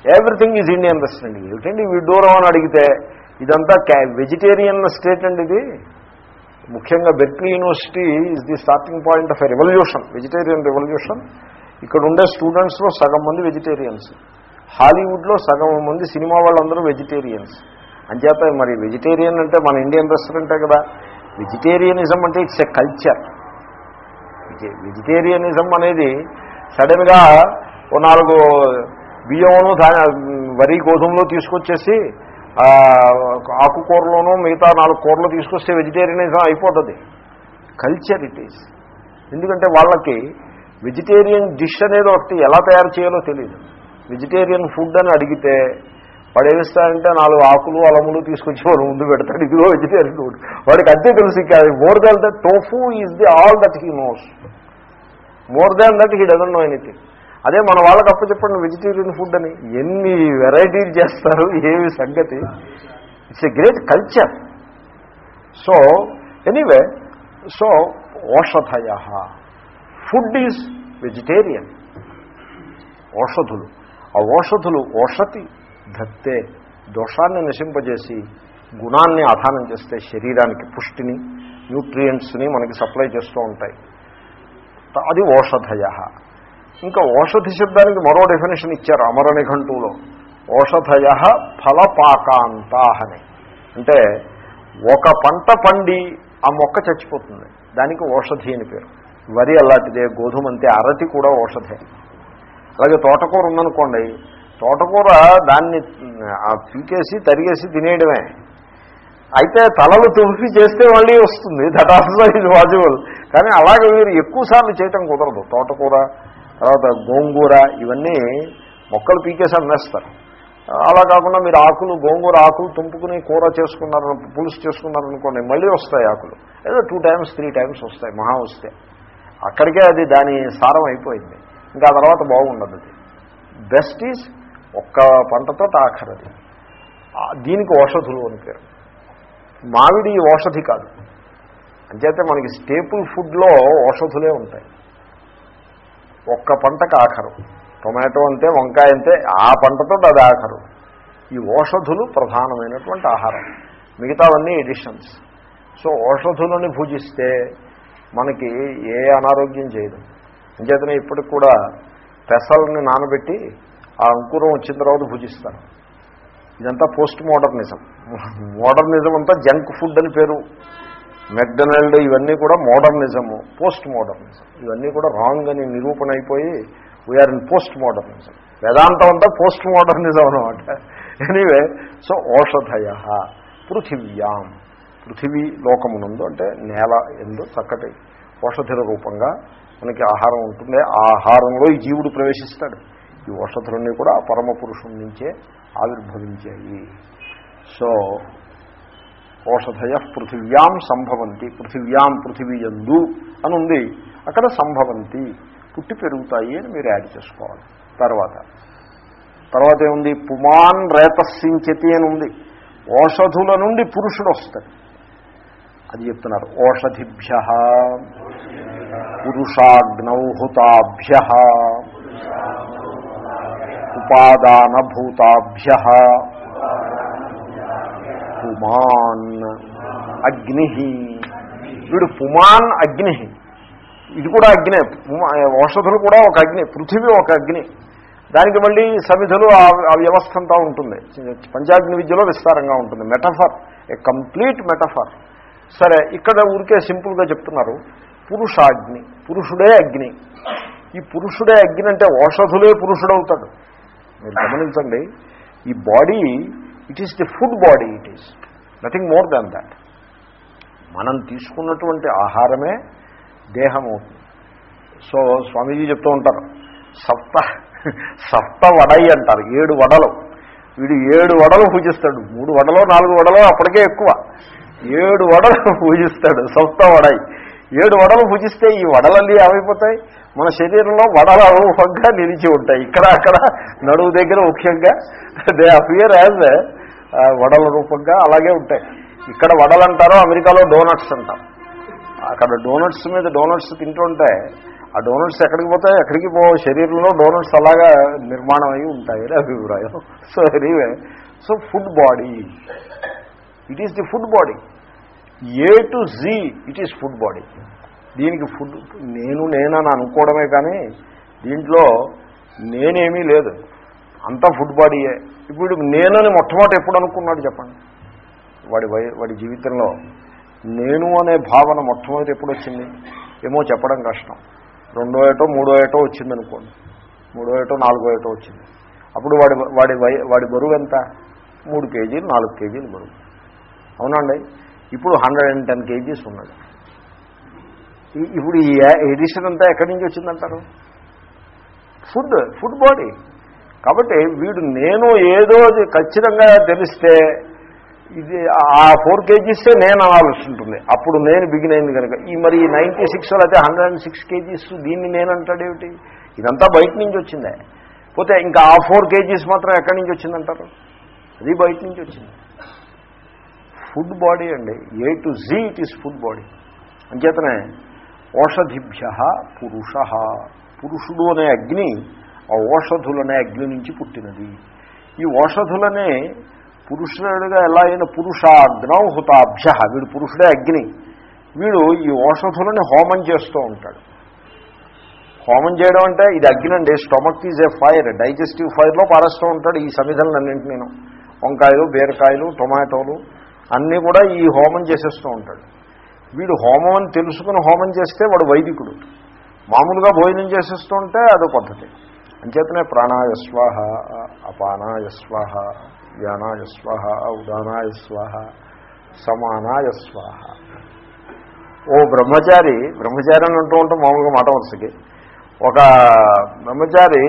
ఎవ్రీథింగ్ ఈజ్ ఇండియన్ రెస్టారెంట్ ఏమిటండి వీ అని అడిగితే ఇదంతా వెజిటేరియన్ స్టేట్ అండి ఇది. ముఖ్యంగా Berkeley university is the starting point of a revolution vegetarian revolution ఇక్కడ ఉండే స్టూడెంట్స్లో సగం మంది వెజిటేరియన్స్ హాలీవుడ్లో సగం మంది సినిమా వాళ్ళందరూ వెజిటేరియన్స్ అంచేత మరి వెజిటేరియన్ అంటే మన ఇండియన్ రెస్టారెంటే కదా. వెజిటేరియనిజం అంటే ఇట్స్ ఎ కల్చర్ వెజిటేరియనిజం అనేది సడన్గా ఓ నాలుగు బియ్యమును వరి గోధుమలో తీసుకొచ్చేసి ఆకుకూరలోనూ మిగతా నాలుగు కూరలు తీసుకొస్తే వెజిటేరియనిజం అయిపోతుంది. కల్చర్ ఇట్ ఈస్ ఎందుకంటే వాళ్ళకి వెజిటేరియన్ డిష్ అనేది ఒకటి ఎలా తయారు చేయాలో తెలియదు వెజిటేరియన్ ఫుడ్ అని అడిగితే వాడు ఏమిస్తాడంటే నాలుగు ఆకులు అలములు తీసుకొచ్చి వాడు ముందు పెడతాడు. ఇదిగో వెజిటేరియన్ ఫుడ్ వాడికి అంతే తెలుసు more than that tofu is the all that he knows more than that he doesn't know anything అదే మన వాళ్ళకి అప్పు చెప్పండి వెజిటేరియన్ ఫుడ్ అని. ఎన్ని వెరైటీలు చేస్తారు ఏమి సంగతి? It's a great culture so anyway so ఓషధయ food is vegetarian ఓషధులు. ఆ ఓషధులు ఓషతి ధత్తే దోషాన్ని నశింపజేసి గుణాన్ని ఆధానం చేస్తే శరీరానికి పుష్టిని న్యూట్రియంట్స్ని మనకి సప్లై చేస్తూ ఉంటాయి. అది ఓషధయ. ఇంకా ఓషధి శబ్దానికి మరో డెఫినేషన్ ఇచ్చారు అమర నిఘంటువులో ఓషధయ ఫలపాకాంతా అని అంటే ఒక పంట పండి ఆ మొక్క చచ్చిపోతుంది. దానికి ఓషధి అని పేరు. వరి అలాంటిదే గోధుమ అంతే అరటి కూడా ఓషధే. అలాగే తోటకూర ఉందనుకోండి తోటకూర దాన్ని ఆ పీకేసి తరిగేసి తినేయడమే. అయితే తలలు తుడిపి చేస్తే మళ్ళీ వస్తుంది. దట్ ఆల్సో ఇస్ వాజిబుల్ కానీ అలాగే మీరు ఎక్కువసార్లు చేయటం కుదరదు. తోటకూర తర్వాత గోంగూర ఇవన్నీ మొక్కలు పీకేసి అమ్మేస్తారు. అలా కాకుండా మీరు ఆకులు గోంగూర ఆకులు తుంపుకుని కూర చేసుకున్నారు పులుసు చేసుకున్నారనుకోండి మళ్ళీ వస్తాయి ఆకులు. ఏదో టూ టైమ్స్ త్రీ టైమ్స్ వస్తాయి మహా వస్తే. అక్కడికే అది దాని సారం అయిపోయింది. ఇంకా తర్వాత బాగుండదు అది. బెస్ట్ ఈజ్ ఒక్క పంటతో ఆఖరది. దీనికి ఔషధులు అని పేరు. మామిడి ఔషధి కాదు. అంచేతే మనకి స్టేపుల్ ఫుడ్లో ఔషధులే ఉంటాయి. ఒక్క పంటకు ఆఖరు. టొమాటో అంతే వంకాయ అంతే ఆ పంటతో అది ఆఖరు. ఈ ఔషధులు ప్రధానమైనటువంటి ఆహారం. మిగతావన్నీ ఎడిషన్స్ సో ఔషధులని భుజిస్తే మనకి ఏ అనారోగ్యం చేయదు. అంచేతనే ఇప్పటికి కూడా పెసల్ని నానబెట్టి ఆ అంకురం వచ్చిన తర్వాత భుజిస్తారు ఇదంతా పోస్ట్ మోడర్నిజం మోడర్నిజం అంతా జంక్ ఫుడ్ అని పేరు. మెక్డొనాల్డ్ ఇవన్నీ కూడా మోడర్నిజము పోస్ట్ మోడర్నిజం ఇవన్నీ కూడా రాంగ్ అని నిరూపణ అయిపోయి వీఆర్ ఇన్ పోస్ట్ మోడర్నిజం వేదాంతం అంతా పోస్ట్ మోడర్నిజం అనమాట ఎనీవే సో ఓషధయ పృథివ్యాం. పృథివీ లోకమునందు అంటే నేల ఎందు చక్కటి ఓషధుల రూపంగా మనకి ఆహారం ఉంటుంది. ఆ ఆహారంలో ఈ జీవుడు ప్రవేశిస్తాడు. ఈ ఓషధులన్నీ కూడా పరమ పురుషుడి నుంచే ఆవిర్భవించాయి. సో ఓషధయ పృథివ్యాం సంభవంతి పృథివ్యాం పృథివీయందు అని ఉంది అక్కడ సంభవంతి పుట్టి పెరుగుతాయి అని మీరు యాడ్ చేసుకోవాలి. తర్వాత తర్వాత ఏముంది? పుమాన్ రేతస్సించతి అని ఉంది. ఓషధుల నుండి పురుషుడు వస్తాడు. అది చెప్తున్నారు. ఓషధిభ్య పురుషాగ్నౌహుతాభ్య. ఉపాదానభూతాభ్య పుమాన్ అగ్ని. వీడు పుమాన్ అగ్ని. ఇది కూడా అగ్ని. ఔషధులు కూడా ఒక అగ్ని. పృథివీ ఒక అగ్ని. దానికి మళ్ళీ సమిధులు ఆ- ఆ వ్యవస్థ అంతా ఉంటుంది. పంచాగ్ని విద్యలో విస్తారంగా ఉంటుంది. మెటఫర్. A complete metaphor. సరే ఇక్కడ ఊరికే సింపుల్గా చెప్తున్నారు. పురుషాగ్ని. పురుషుడే అగ్ని. ఈ పురుషుడే అగ్ని అంటే ఔషధులే పురుషుడవుతాడు. మీరు గమనించండి ఈ body it is the food body it is nothing more than that మనం తీసుకున్నటువంటి ఆహారమే దేహం అవుతుంది సో స్వామీజీ చెప్తూ ఉంటారు సప్త సప్త వడై అంటారు ఏడు వడలు. వీడు ఏడు వడలు పూజిస్తాడు మూడు వడలో నాలుగు వడలో అప్పటికే ఎక్కువ. ఏడు వడలు పూజిస్తాడు సప్త వడై. ఏడు వడలు భుజిస్తే ఈ వడలన్నీ ఏమైపోతాయి? మన శరీరంలో వడల రూపంగా నిలిచి ఉంటాయి. ఇక్కడ అక్కడ నడువు దగ్గర ముఖ్యంగా. దే అపియర్ యాజ్ వడల రూపంగా అలాగే ఉంటాయి. ఇక్కడ వడలు అంటారు అమెరికాలో డోనట్స్ అంటారు అక్కడ డోనట్స్ మీద డోనట్స్ తింటుంటే ఆ డోనట్స్ ఎక్కడికి పోతాయి ఎక్కడికి పో శరీరంలో డోనట్స్ అలాగా నిర్మాణం అయి ఉంటాయి అభిప్రాయం. So anyway so food body it is the food body A to Z it is food body దీనికి ఫుడ్ నేను నేనని అనుకోవడమే కానీ దీంట్లో నేనేమీ లేదు. అంతా ఫుడ్ బాడీయే ఇప్పుడు నేనని మొట్టమొదటి ఎప్పుడు అనుకున్నాడు చెప్పండి? వాడి వై వాడి జీవితంలో నేను అనే భావన మొట్టమొదటి ఎప్పుడు వచ్చింది? ఏమో చెప్పడం కష్టం. రెండో ఏటో మూడో ఏటో వచ్చింది అనుకోండి. మూడో ఏటో నాలుగో ఏటో వచ్చింది. అప్పుడు వాడి వాడి వై వాడి బరువు ఎంత? మూడు కేజీలు నాలుగు కేజీలు బరువు. అవునండి ఇప్పుడు హండ్రెడ్ అండ్ టెన్ కేజీస్ ఉన్నాడు. ఇప్పుడు ఈ ఎడిషన్ అంతా ఎక్కడి నుంచి వచ్చిందంటారు? Food food body. కాబట్టి వీడు నేను ఏదో ఖచ్చితంగా తెలిస్తే ఇది ఆ ఫోర్ కేజీసే నేను అనాల్సి ఉంటుంది. అప్పుడు నేను బిగిన్ అయింది కనుక. ఈ మరి నైంటీ సిక్స్ అయితే హండ్రెడ్ అండ్ సిక్స్ కేజీస్ దీన్ని నేను అంటాడేమిటి ఇదంతా బయట నుంచి వచ్చిందే. పోతే ఇంకా ఆ ఫోర్ కేజీస్ మాత్రం ఎక్కడి నుంచి వచ్చిందంటారు? అది బయట నుంచి వచ్చింది. ఫుడ్ బాడీ అండి. A to Z it is food body. అంచేతనే ఓషధిభ్య పురుష. పురుషుడు అనే అగ్ని ఆ ఓషధులనే అగ్ని నుంచి పుట్టినది. ఈ ఓషధులనే పురుషుడుగా ఎలా అయిన పురుషాగ్నౌ హుతాభ్య. వీడు పురుషుడే అగ్ని. వీడు ఈ ఓషధులని హోమం చేస్తూ ఉంటాడు. హోమం చేయడం అంటే ఇది అగ్ని అండి. Stomach is a fire. Digestive ఫైర్లో పారేస్తూ ఉంటాడు ఈ సమిధులన్నింటి నేను వంకాయలు బీరకాయలు టొమాటోలు అన్నీ కూడా ఈ హోమం చేసేస్తూ ఉంటాడు. వీడు హోమం అని తెలుసుకుని హోమం చేస్తే వాడు వైదికుడు. మామూలుగా భోజనం చేసేస్తూ ఉంటే అదో పద్ధతి. అంచేతనే ప్రాణాయస్వాహ అపానాయస్వాహ ధ్యానాయస్వాహ ఉదానాయస్వాహ సమానాయస్వాహ స్వాహ ఓ బ్రహ్మచారి బ్రహ్మచారి అని అంటూ ఉంటాం మామూలుగా మాట వరుసకి. ఒక బ్రహ్మచారి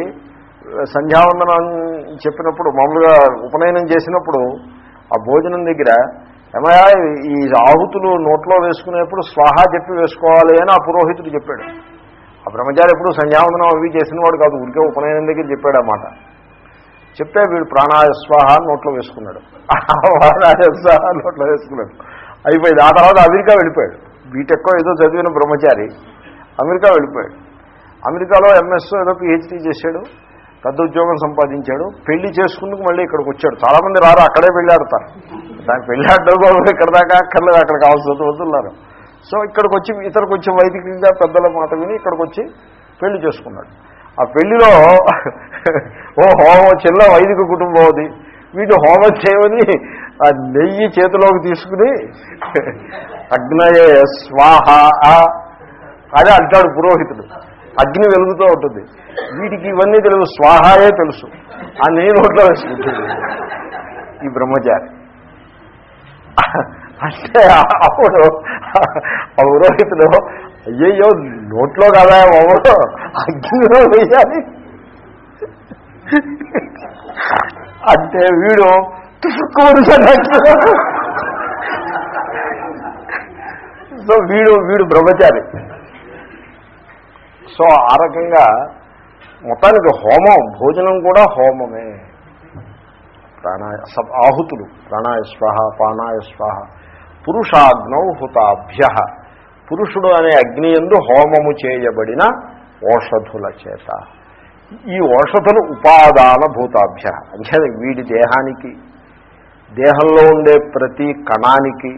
సంధ్యావందనం చెప్పినప్పుడు మామూలుగా ఉపనయనం చేసినప్పుడు ఆ భోజనం దగ్గర ఏమయ్యా ఈ ఆహుతులు నోట్లో వేసుకునేప్పుడు స్వాహ చెప్పి వేసుకోవాలి అని ఆ పురోహితుడు చెప్పాడు. ఆ బ్రహ్మచారి ఎప్పుడు సంధ్యావందనం అవి చేసినవాడు కాదు ఊరికే ఉపనయనం దగ్గర చెప్పాడు అన్నమాట చెప్తే వీడు ప్రాణాయ స్వాహ నోట్లో వేసుకున్నాడు. ప్రాణాయ స్వాహ నోట్లో వేసుకున్నాడు. అయిపోయింది. ఆ తర్వాత అమెరికా వెళ్ళిపోయాడు. బీటెక్కో ఏదో చదివిన బ్రహ్మచారి అమెరికా వెళ్ళిపోయాడు. అమెరికాలో ఎంఎస్ ఏదో పిహెచ్డీ చేశాడు. పెద్ద ఉద్యోగం సంపాదించాడు. పెళ్ళి చేసుకుందుకు మళ్ళీ ఇక్కడికి వచ్చాడు. చాలామంది రారు అక్కడే పెళ్ళాడతారు. దానికి పెళ్ళాడడం కూడా ఇక్కడ దాకా అక్కర్లేదు అక్కడ కావాల్సిన వదులున్నారు. సో ఇక్కడికి వచ్చి ఇతరు వచ్చి వైదికంగా పెద్దల మాట విని ఇక్కడికి వచ్చి పెళ్ళి చేసుకున్నాడు. ఆ పెళ్ళిలో ఓ హోమం చిన్న వైదిక కుటుంబం అది. వీడు హోమం చేయమని ఆ నెయ్యి చేతిలోకి తీసుకుని అగ్నయే స్వాహ అదే అంటాడు పురోహితుడు. అగ్ని వెలుగుతూ ఉంటుంది. వీటికి ఇవన్నీ తెలుసు స్వాహాయే తెలుసు. ఆ నేను నోట్లో వేసుకుంటుంది ఈ బ్రహ్మచారి. అంటే అప్పుడు ఆ పురోహితుడు అయ్యయ్యో నోట్లో కదా ఓవరో అగ్నిలో వేయాలి. అంటే వీడు సో వీడు వీడు బ్రహ్మచారి. సో ఆ రకంగా మొత్తానికి హోమం భోజనం కూడా హోమమే. ప్రాణాయ సబ్ ఆహుతులు ప్రాణాయ స్వాహ స్వాహ పురుషాగ్నౌ హుతాభ్య. పురుషుడు అనే అగ్ని ఎందు హోమము చేయబడిన ఓషధుల చేత. ఈ ఓషధులు ఉపాదాన భూతాభ్య. అంటే వీడి దేహానికి దేహంలో ఉండే ప్రతి కణానికి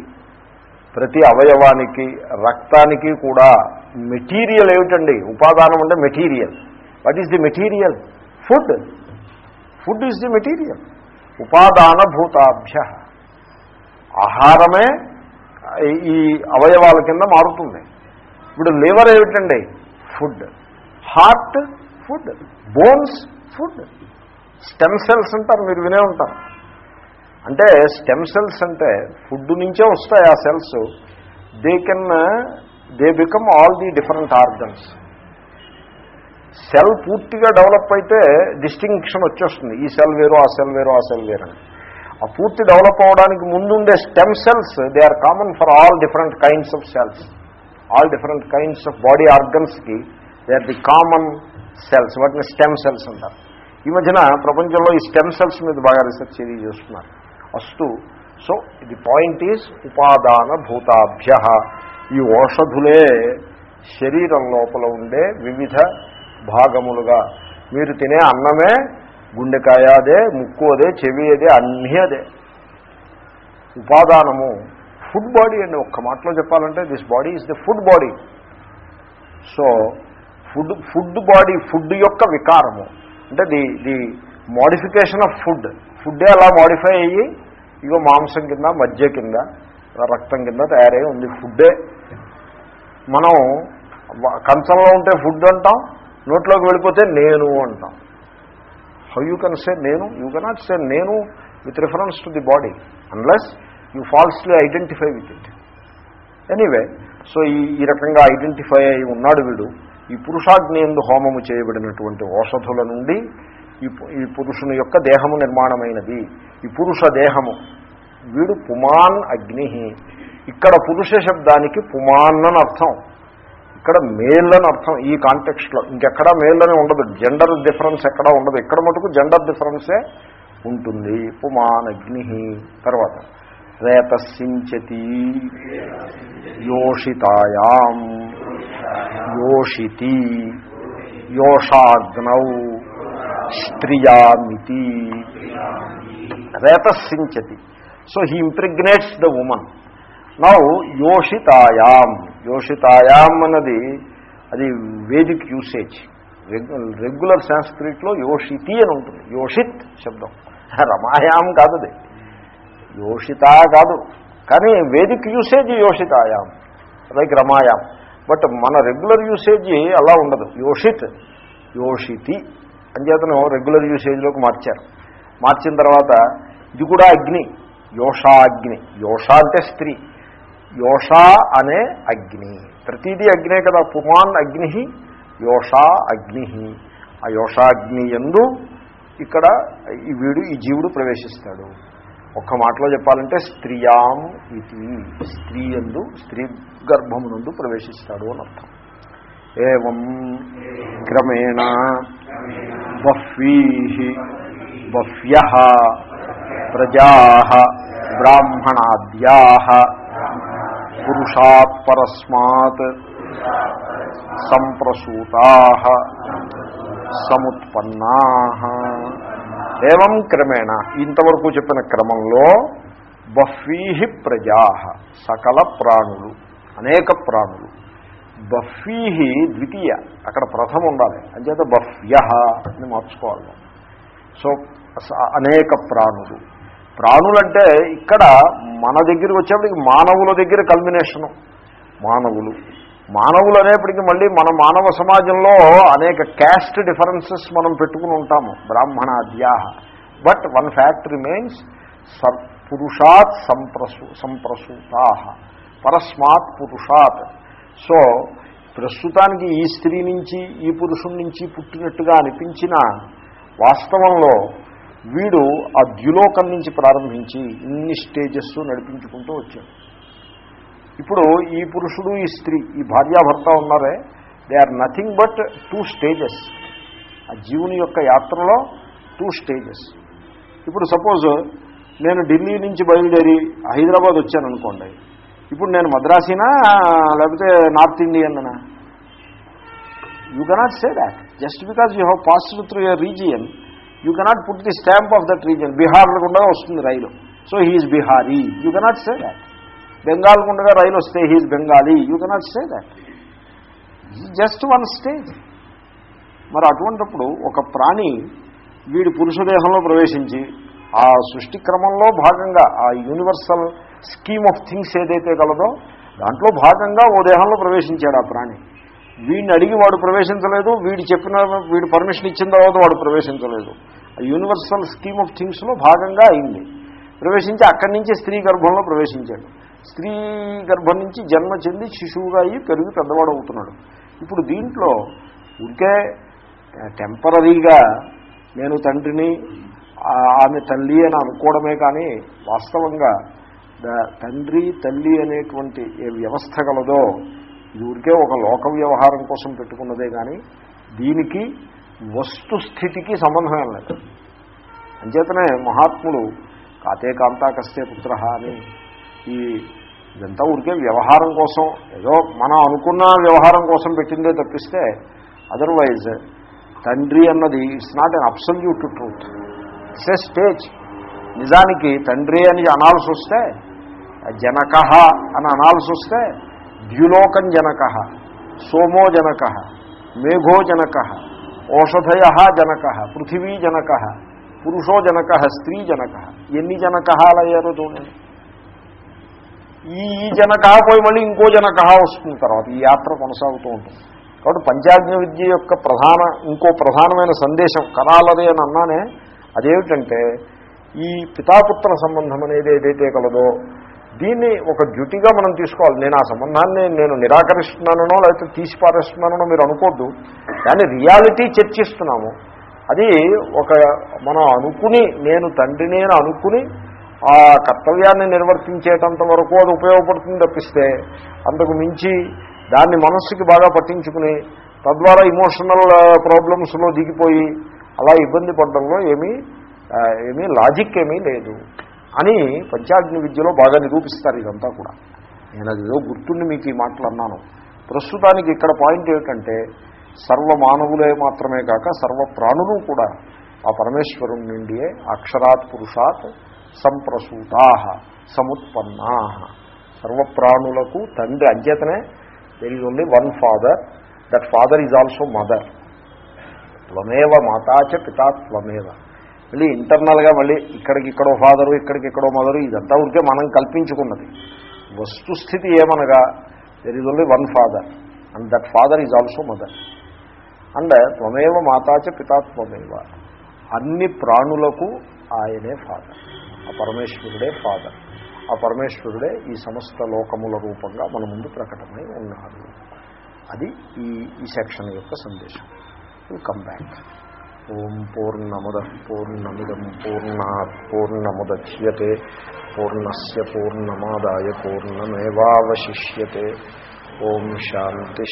ప్రతి అవయవానికి రక్తానికి కూడా మెటీరియల్ ఏమిటండి? ఉపాదానం అంటే material. What is the material food food is the material ఉపాదాన భూతాభ్య ఆహారమే ఈ అవయవాల కింద మారుతుంది. ఇప్పుడు లివర్ ఏమిటండి? Food heart food bones food stem cells అంటారు మీరు వినే ఉంటారు. అంటే స్టెమ్ సెల్స్ అంటే ఫుడ్ నుంచే వస్తాయి ఆ cells they can they become all the different organs cell పూర్తిగా డెవలప్ అయితే డిస్టింక్షన్ వచ్చేస్తుంది. ఈ సెల్ వేరు ఆ సెల్ వేరు ఆ సెల్ వేరు అని. ఆ పూర్తి డెవలప్ అవడానికి ముందుండే stem cells they are common for all different kinds of cells all different kinds of body ఆర్గన్స్కి they are the common cells వాటిని స్టెమ్ సెల్స్ అంటారు. ఈ మధ్యన ప్రపంచంలో ఈ స్టెమ్ సెల్స్ మీద బాగా రీసెర్చ్ ఇది చేస్తున్నారు. అస్తు. సో ది పాయింట్ ఈజ్ ఉపాదాన భూతాభ్య. ఈ ఓషధులే శరీరం లోపల ఉండే వివిధ భాగములుగా. మీరు తినే అన్నమే గుండెకాయ అదే ముక్కు అదే చెవి అదే అన్నీ అదే ఉపాదానము. ఫుడ్ బాడీ అండి ఒక్క మాటలో చెప్పాలంటే this body is the food body. So food food body food యొక్క వికారము. అంటే the the modification of food. ఫుడ్డే అలా మోడిఫై అయ్యి ఇగో మాంసం కింద మధ్య కింద రక్తం కింద తయారై ఉంది ఫుడ్డే. మనం కంచంలో ఉంటే ఫుడ్ అంటాం నోట్లోకి వెళ్ళిపోతే నేను అంటాం. హౌ యూ కెన్ సే నేను? యూ కెనాట్ సే నేను with reference to the body unless you falsely identify with it anyway so ఈ ఈ రకంగా ఐడెంటిఫై అయి ఉన్నాడు వీడు. ఈ పురుషాగ్ని ఎందు హోమము చేయబడినటువంటి ఓషధుల నుండి ఈ ఈ పురుషుని యొక్క దేహము నిర్మాణమైనది. ఈ పురుష దేహము వీడు పుమాన్ అగ్ని ఇక్కడ పురుష శబ్దానికి పుమాన్ అని అర్థం. ఇక్కడ మేల్ అని అర్థం ఈ కాంటెక్స్ట్లో ఇంకెక్కడా మేల్ అని ఉండదు. జెండర్ డిఫరెన్స్ ఎక్కడా ఉండదు. ఇక్కడ మటుకు జెండర్ డిఫరెన్సే ఉంటుంది. పుమాన్ అగ్ని తర్వాత. రేతసించతి యోషితాయాం. యోషితి యోషాగ్నౌ స్త్రియామితి. రేతసించతి so he impregnates the woman now యోషితాయాం. యోషితాయాం అన్నది అది వేదిక్ యూసేజ్ రెగ్యులర్ సాంస్క్రిట్లో యోషితి అని ఉంటుంది. యోషిత్ శబ్దం. రమాయాం కాదు అది. యోషిత కాదు. కానీ వేదిక్ యూసేజ్ యోషితాయాం. లైక్ రమాయాం. బట్ మన రెగ్యులర్ యూసేజ్ అలా ఉండదు. యోషిత్ యోషితి. అంచేతను రెగ్యులర్ యూసేజ్లోకి మార్చారు. మార్చిన తర్వాత ఇది కూడా అగ్ని. యోషాగ్ని. యోష అంటే స్త్రీ. యోష అనే అగ్ని. ప్రతిదీ అగ్నే కదా. పుమాన్ అగ్ని యోషా అగ్ని ఆ యోషాగ్ని ఎందు ఇక్కడ ఈ వీడు ఈ జీవుడు ప్రవేశిస్తాడు. ఒక్క మాటలో చెప్పాలంటే స్త్రీయాం ఇది. స్త్రీ ఎందు స్త్రీ గర్భమునందు ప్రవేశిస్తాడు అని అర్థం. ఏం క్రమేణ బహ్వీ బహ్వ్య ప్రజా బ్రాహ్మణాద్యా పురుషాత్ పరస్మాత్ సంప్రసూతా సముత్పన్నా ఏవం క్రమేణ ఇంతవరకు చెప్పిన క్రమంలో బహ్వీ ప్రజా సకల ప్రాణులు అనేక ప్రాణులు. బఫ్ఫీహి ద్వితీయ అక్కడ ప్రథమ ఉండాలి. అంచేత బఫ్య అని మార్చుకోవాలి. సో స- అనేక ప్రాణులు. ప్రాణులంటే ఇక్కడ మన దగ్గరికి వచ్చేప్పటికి మానవుల దగ్గర కల్మినేషను మానవులు. మానవులు అనేప్పటికీ మళ్ళీ మన మానవ సమాజంలో అనేక క్యాస్ట్ డిఫరెన్సెస్ మనం పెట్టుకుని ఉంటాము. బ్రాహ్మణాద్యాహ. But one fact remains sir పురుషాత్ సంప్రసు సంప్రసూతా పరస్మాత్ పురుషాత్. సో ప్రస్తుతానికి ఈ స్త్రీ నుంచి ఈ పురుషుడి నుంచి పుట్టినట్టుగా అనిపించిన వాస్తవంలో వీడు ఆ ద్యులోకం నుంచి ప్రారంభించి ఇన్ని స్టేజెస్ నడిపించుకుంటూ వచ్చాడు. ఇప్పుడు ఈ పురుషుడు ఈ స్త్రీ ఈ భార్యాభర్త ఉన్నారే. They are nothing but two stages. ఆ జీవుని యొక్క యాత్రలో టూ స్టేజెస్. ఇప్పుడు సపోజ్ నేను ఢిల్లీ నుంచి బయలుదేరి హైదరాబాద్ వచ్చాను అనుకోండి. ఇప్పుడు నేను మద్రాసీనా లేకపోతే north ఇండియన్నా? You cannot say that just because you have passed through your region you cannot put the stamp of that reason Bihar గుండా వస్తుంది రైలు. So he is Bihari you cannot say that Bengal గుండగా రైలు వస్తే he is Bengali you cannot say that just one stage మరి అటువంటిప్పుడు ఒక ప్రాణి వీడి పురుషదేహంలో ప్రవేశించి ఆ సృష్టి క్రమంలో భాగంగా ఆ యూనివర్సల్ స్కీమ్ ఆఫ్ థింగ్స్ ఏదైతే కలదో దాంట్లో భాగంగా ఓ దేహంలో ప్రవేశించాడు ఆ ప్రాణి. వీడిని అడిగి వాడు ప్రవేశించలేదు వీడు చెప్పిన వీడు పర్మిషన్ ఇచ్చిన తర్వాత వాడు ప్రవేశించలేదు. ఆ యూనివర్సల్ స్కీమ్ ఆఫ్ థింగ్స్లో భాగంగా అయింది. ప్రవేశించి అక్కడి నుంచి స్త్రీ గర్భంలో ప్రవేశించాడు. స్త్రీ గర్భం నుంచి జన్మ చెంది శిశువుగా అయ్యి పెరిగి పెద్దవాడు అవుతున్నాడు. ఇప్పుడు దీంట్లో ఇంకే టెంపరీగా నేను తండ్రిని ఆమె తల్లి అని అనుకోవడమే కానీ వాస్తవంగా తండ్రి తల్లి అనేటువంటి ఏ వ్యవస్థ కలదో ఊరికే ఒక లోక వ్యవహారం కోసం పెట్టుకున్నదే కానీ దీనికి వస్తుస్థితికి సంబంధం ఏం లేదు. అంచేతనే మహాత్ములు కాతే కాంతా కస్తే పుత్ర అని ఈ ఇదంతా ఊరికే వ్యవహారం కోసం ఏదో మనం అనుకున్న వ్యవహారం కోసం పెట్టిందే తప్పిస్తే అదర్వైజ్ తండ్రి అన్నది it's not an absolute truth it's a stage నిజానికి తండ్రి అని అనాల్సి వస్తే జనక అని అనాల్సి వస్తే ద్యులోకం జనక సోమో జనక మేఘో జనక ఓషధయ జనక పృథివీ జనక పురుషో జనక స్త్రీ జనక ఎన్ని జనకహాలయ్యారో చూడండి. ఈ ఈ జనక పోయి మళ్ళీ ఇంకో జనక వస్తుంది తర్వాత. ఈ యాత్ర కొనసాగుతూ ఉంటుంది. కాబట్టి పంచాగ్ని విద్య యొక్క ప్రధాన ఇంకో ప్రధానమైన సందేశం కరాలదే అని అన్నానే అదేమిటంటే ఈ పితాపుత్ర సంబంధం అనేది ఏదైతే కలదో దీన్ని ఒక డ్యూటీగా మనం తీసుకోవాలి. నేను ఆ సంబంధాన్ని నేను నిరాకరిస్తున్నానో లేకపోతే తీసి పారేస్తున్నానో మీరు అనుకోద్దు. దాన్ని రియాలిటీ చర్చిస్తున్నాము. అది ఒక మనం అనుకుని నేను తండ్రిని అని అనుకుని ఆ కర్తవ్యాన్ని నిర్వర్తించేటంత వరకు అది ఉపయోగపడుతుంది తప్పిస్తే అంతకు మించి దాన్ని మనస్సుకి బాగా పట్టించుకుని తద్వారా ఇమోషనల్ ప్రాబ్లమ్స్లో దిగిపోయి అలా ఇబ్బంది పడడంలో ఏమీ ఏమీ లాజిక్ ఏమీ లేదు. అని పంచాగ్ని విద్యలో బాగా నిరూపిస్తారు ఇదంతా కూడా. నేను అది ఏదో గుర్తుండి మీకు ఈ మాటలు అన్నాను. ప్రస్తుతానికి ఇక్కడ పాయింట్ ఏమిటంటే సర్వ మానవులే మాత్రమే కాక సర్వ ప్రాణులు కూడా ఆ పరమేశ్వరం నుండియే అక్షరాత్ పురుషాత్ సంప్రసూతా సముత్పన్నా. సర్వప్రాణులకు తండ్రి అంచేతనే there only one father that father is also mother త్వమేవ మాతాచ పితా త్వమేవ. మళ్ళీ ఇంటర్నల్గా మళ్ళీ ఇక్కడికి ఇక్కడో ఫాదరు ఇక్కడికి ఇక్కడో మదరు ఇదంతా ఉంటే మనం కల్పించుకున్నది. వస్తుస్థితి ఏమనగా there is only one father and that father is also mother and త్వమేవ మాతాచ పితాత్వమేవ. అన్ని ప్రాణులకు ఆయనే ఫాదర్ ఆ పరమేశ్వరుడే ఫాదర్ ఆ పరమేశ్వరుడే ఈ సమస్త లోకముల రూపంగా మన ముందు ప్రకటమై ఉన్నాడు. అది ఈ ఈ సెక్షన్ యొక్క సందేశం. విల్ కమ్ బ్యాక్ ఓం పూర్ణముద పూర్ణమిదం పూర్ణా పూర్ణముద్య పూర్ణస్ పూర్ణమాదాయ పూర్ణమేవాశిష్యే ఓం శాంతి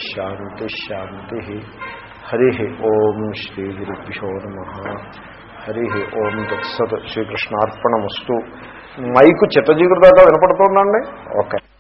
హరి ఓం శ్రీ గురుభ్యో నమ. హరి ఓం దత్సత్ శ్రీకృష్ణార్పణమస్తు. మైకు చిత్తజీగురు దాకా వినపడుతోందండి? ఓకే.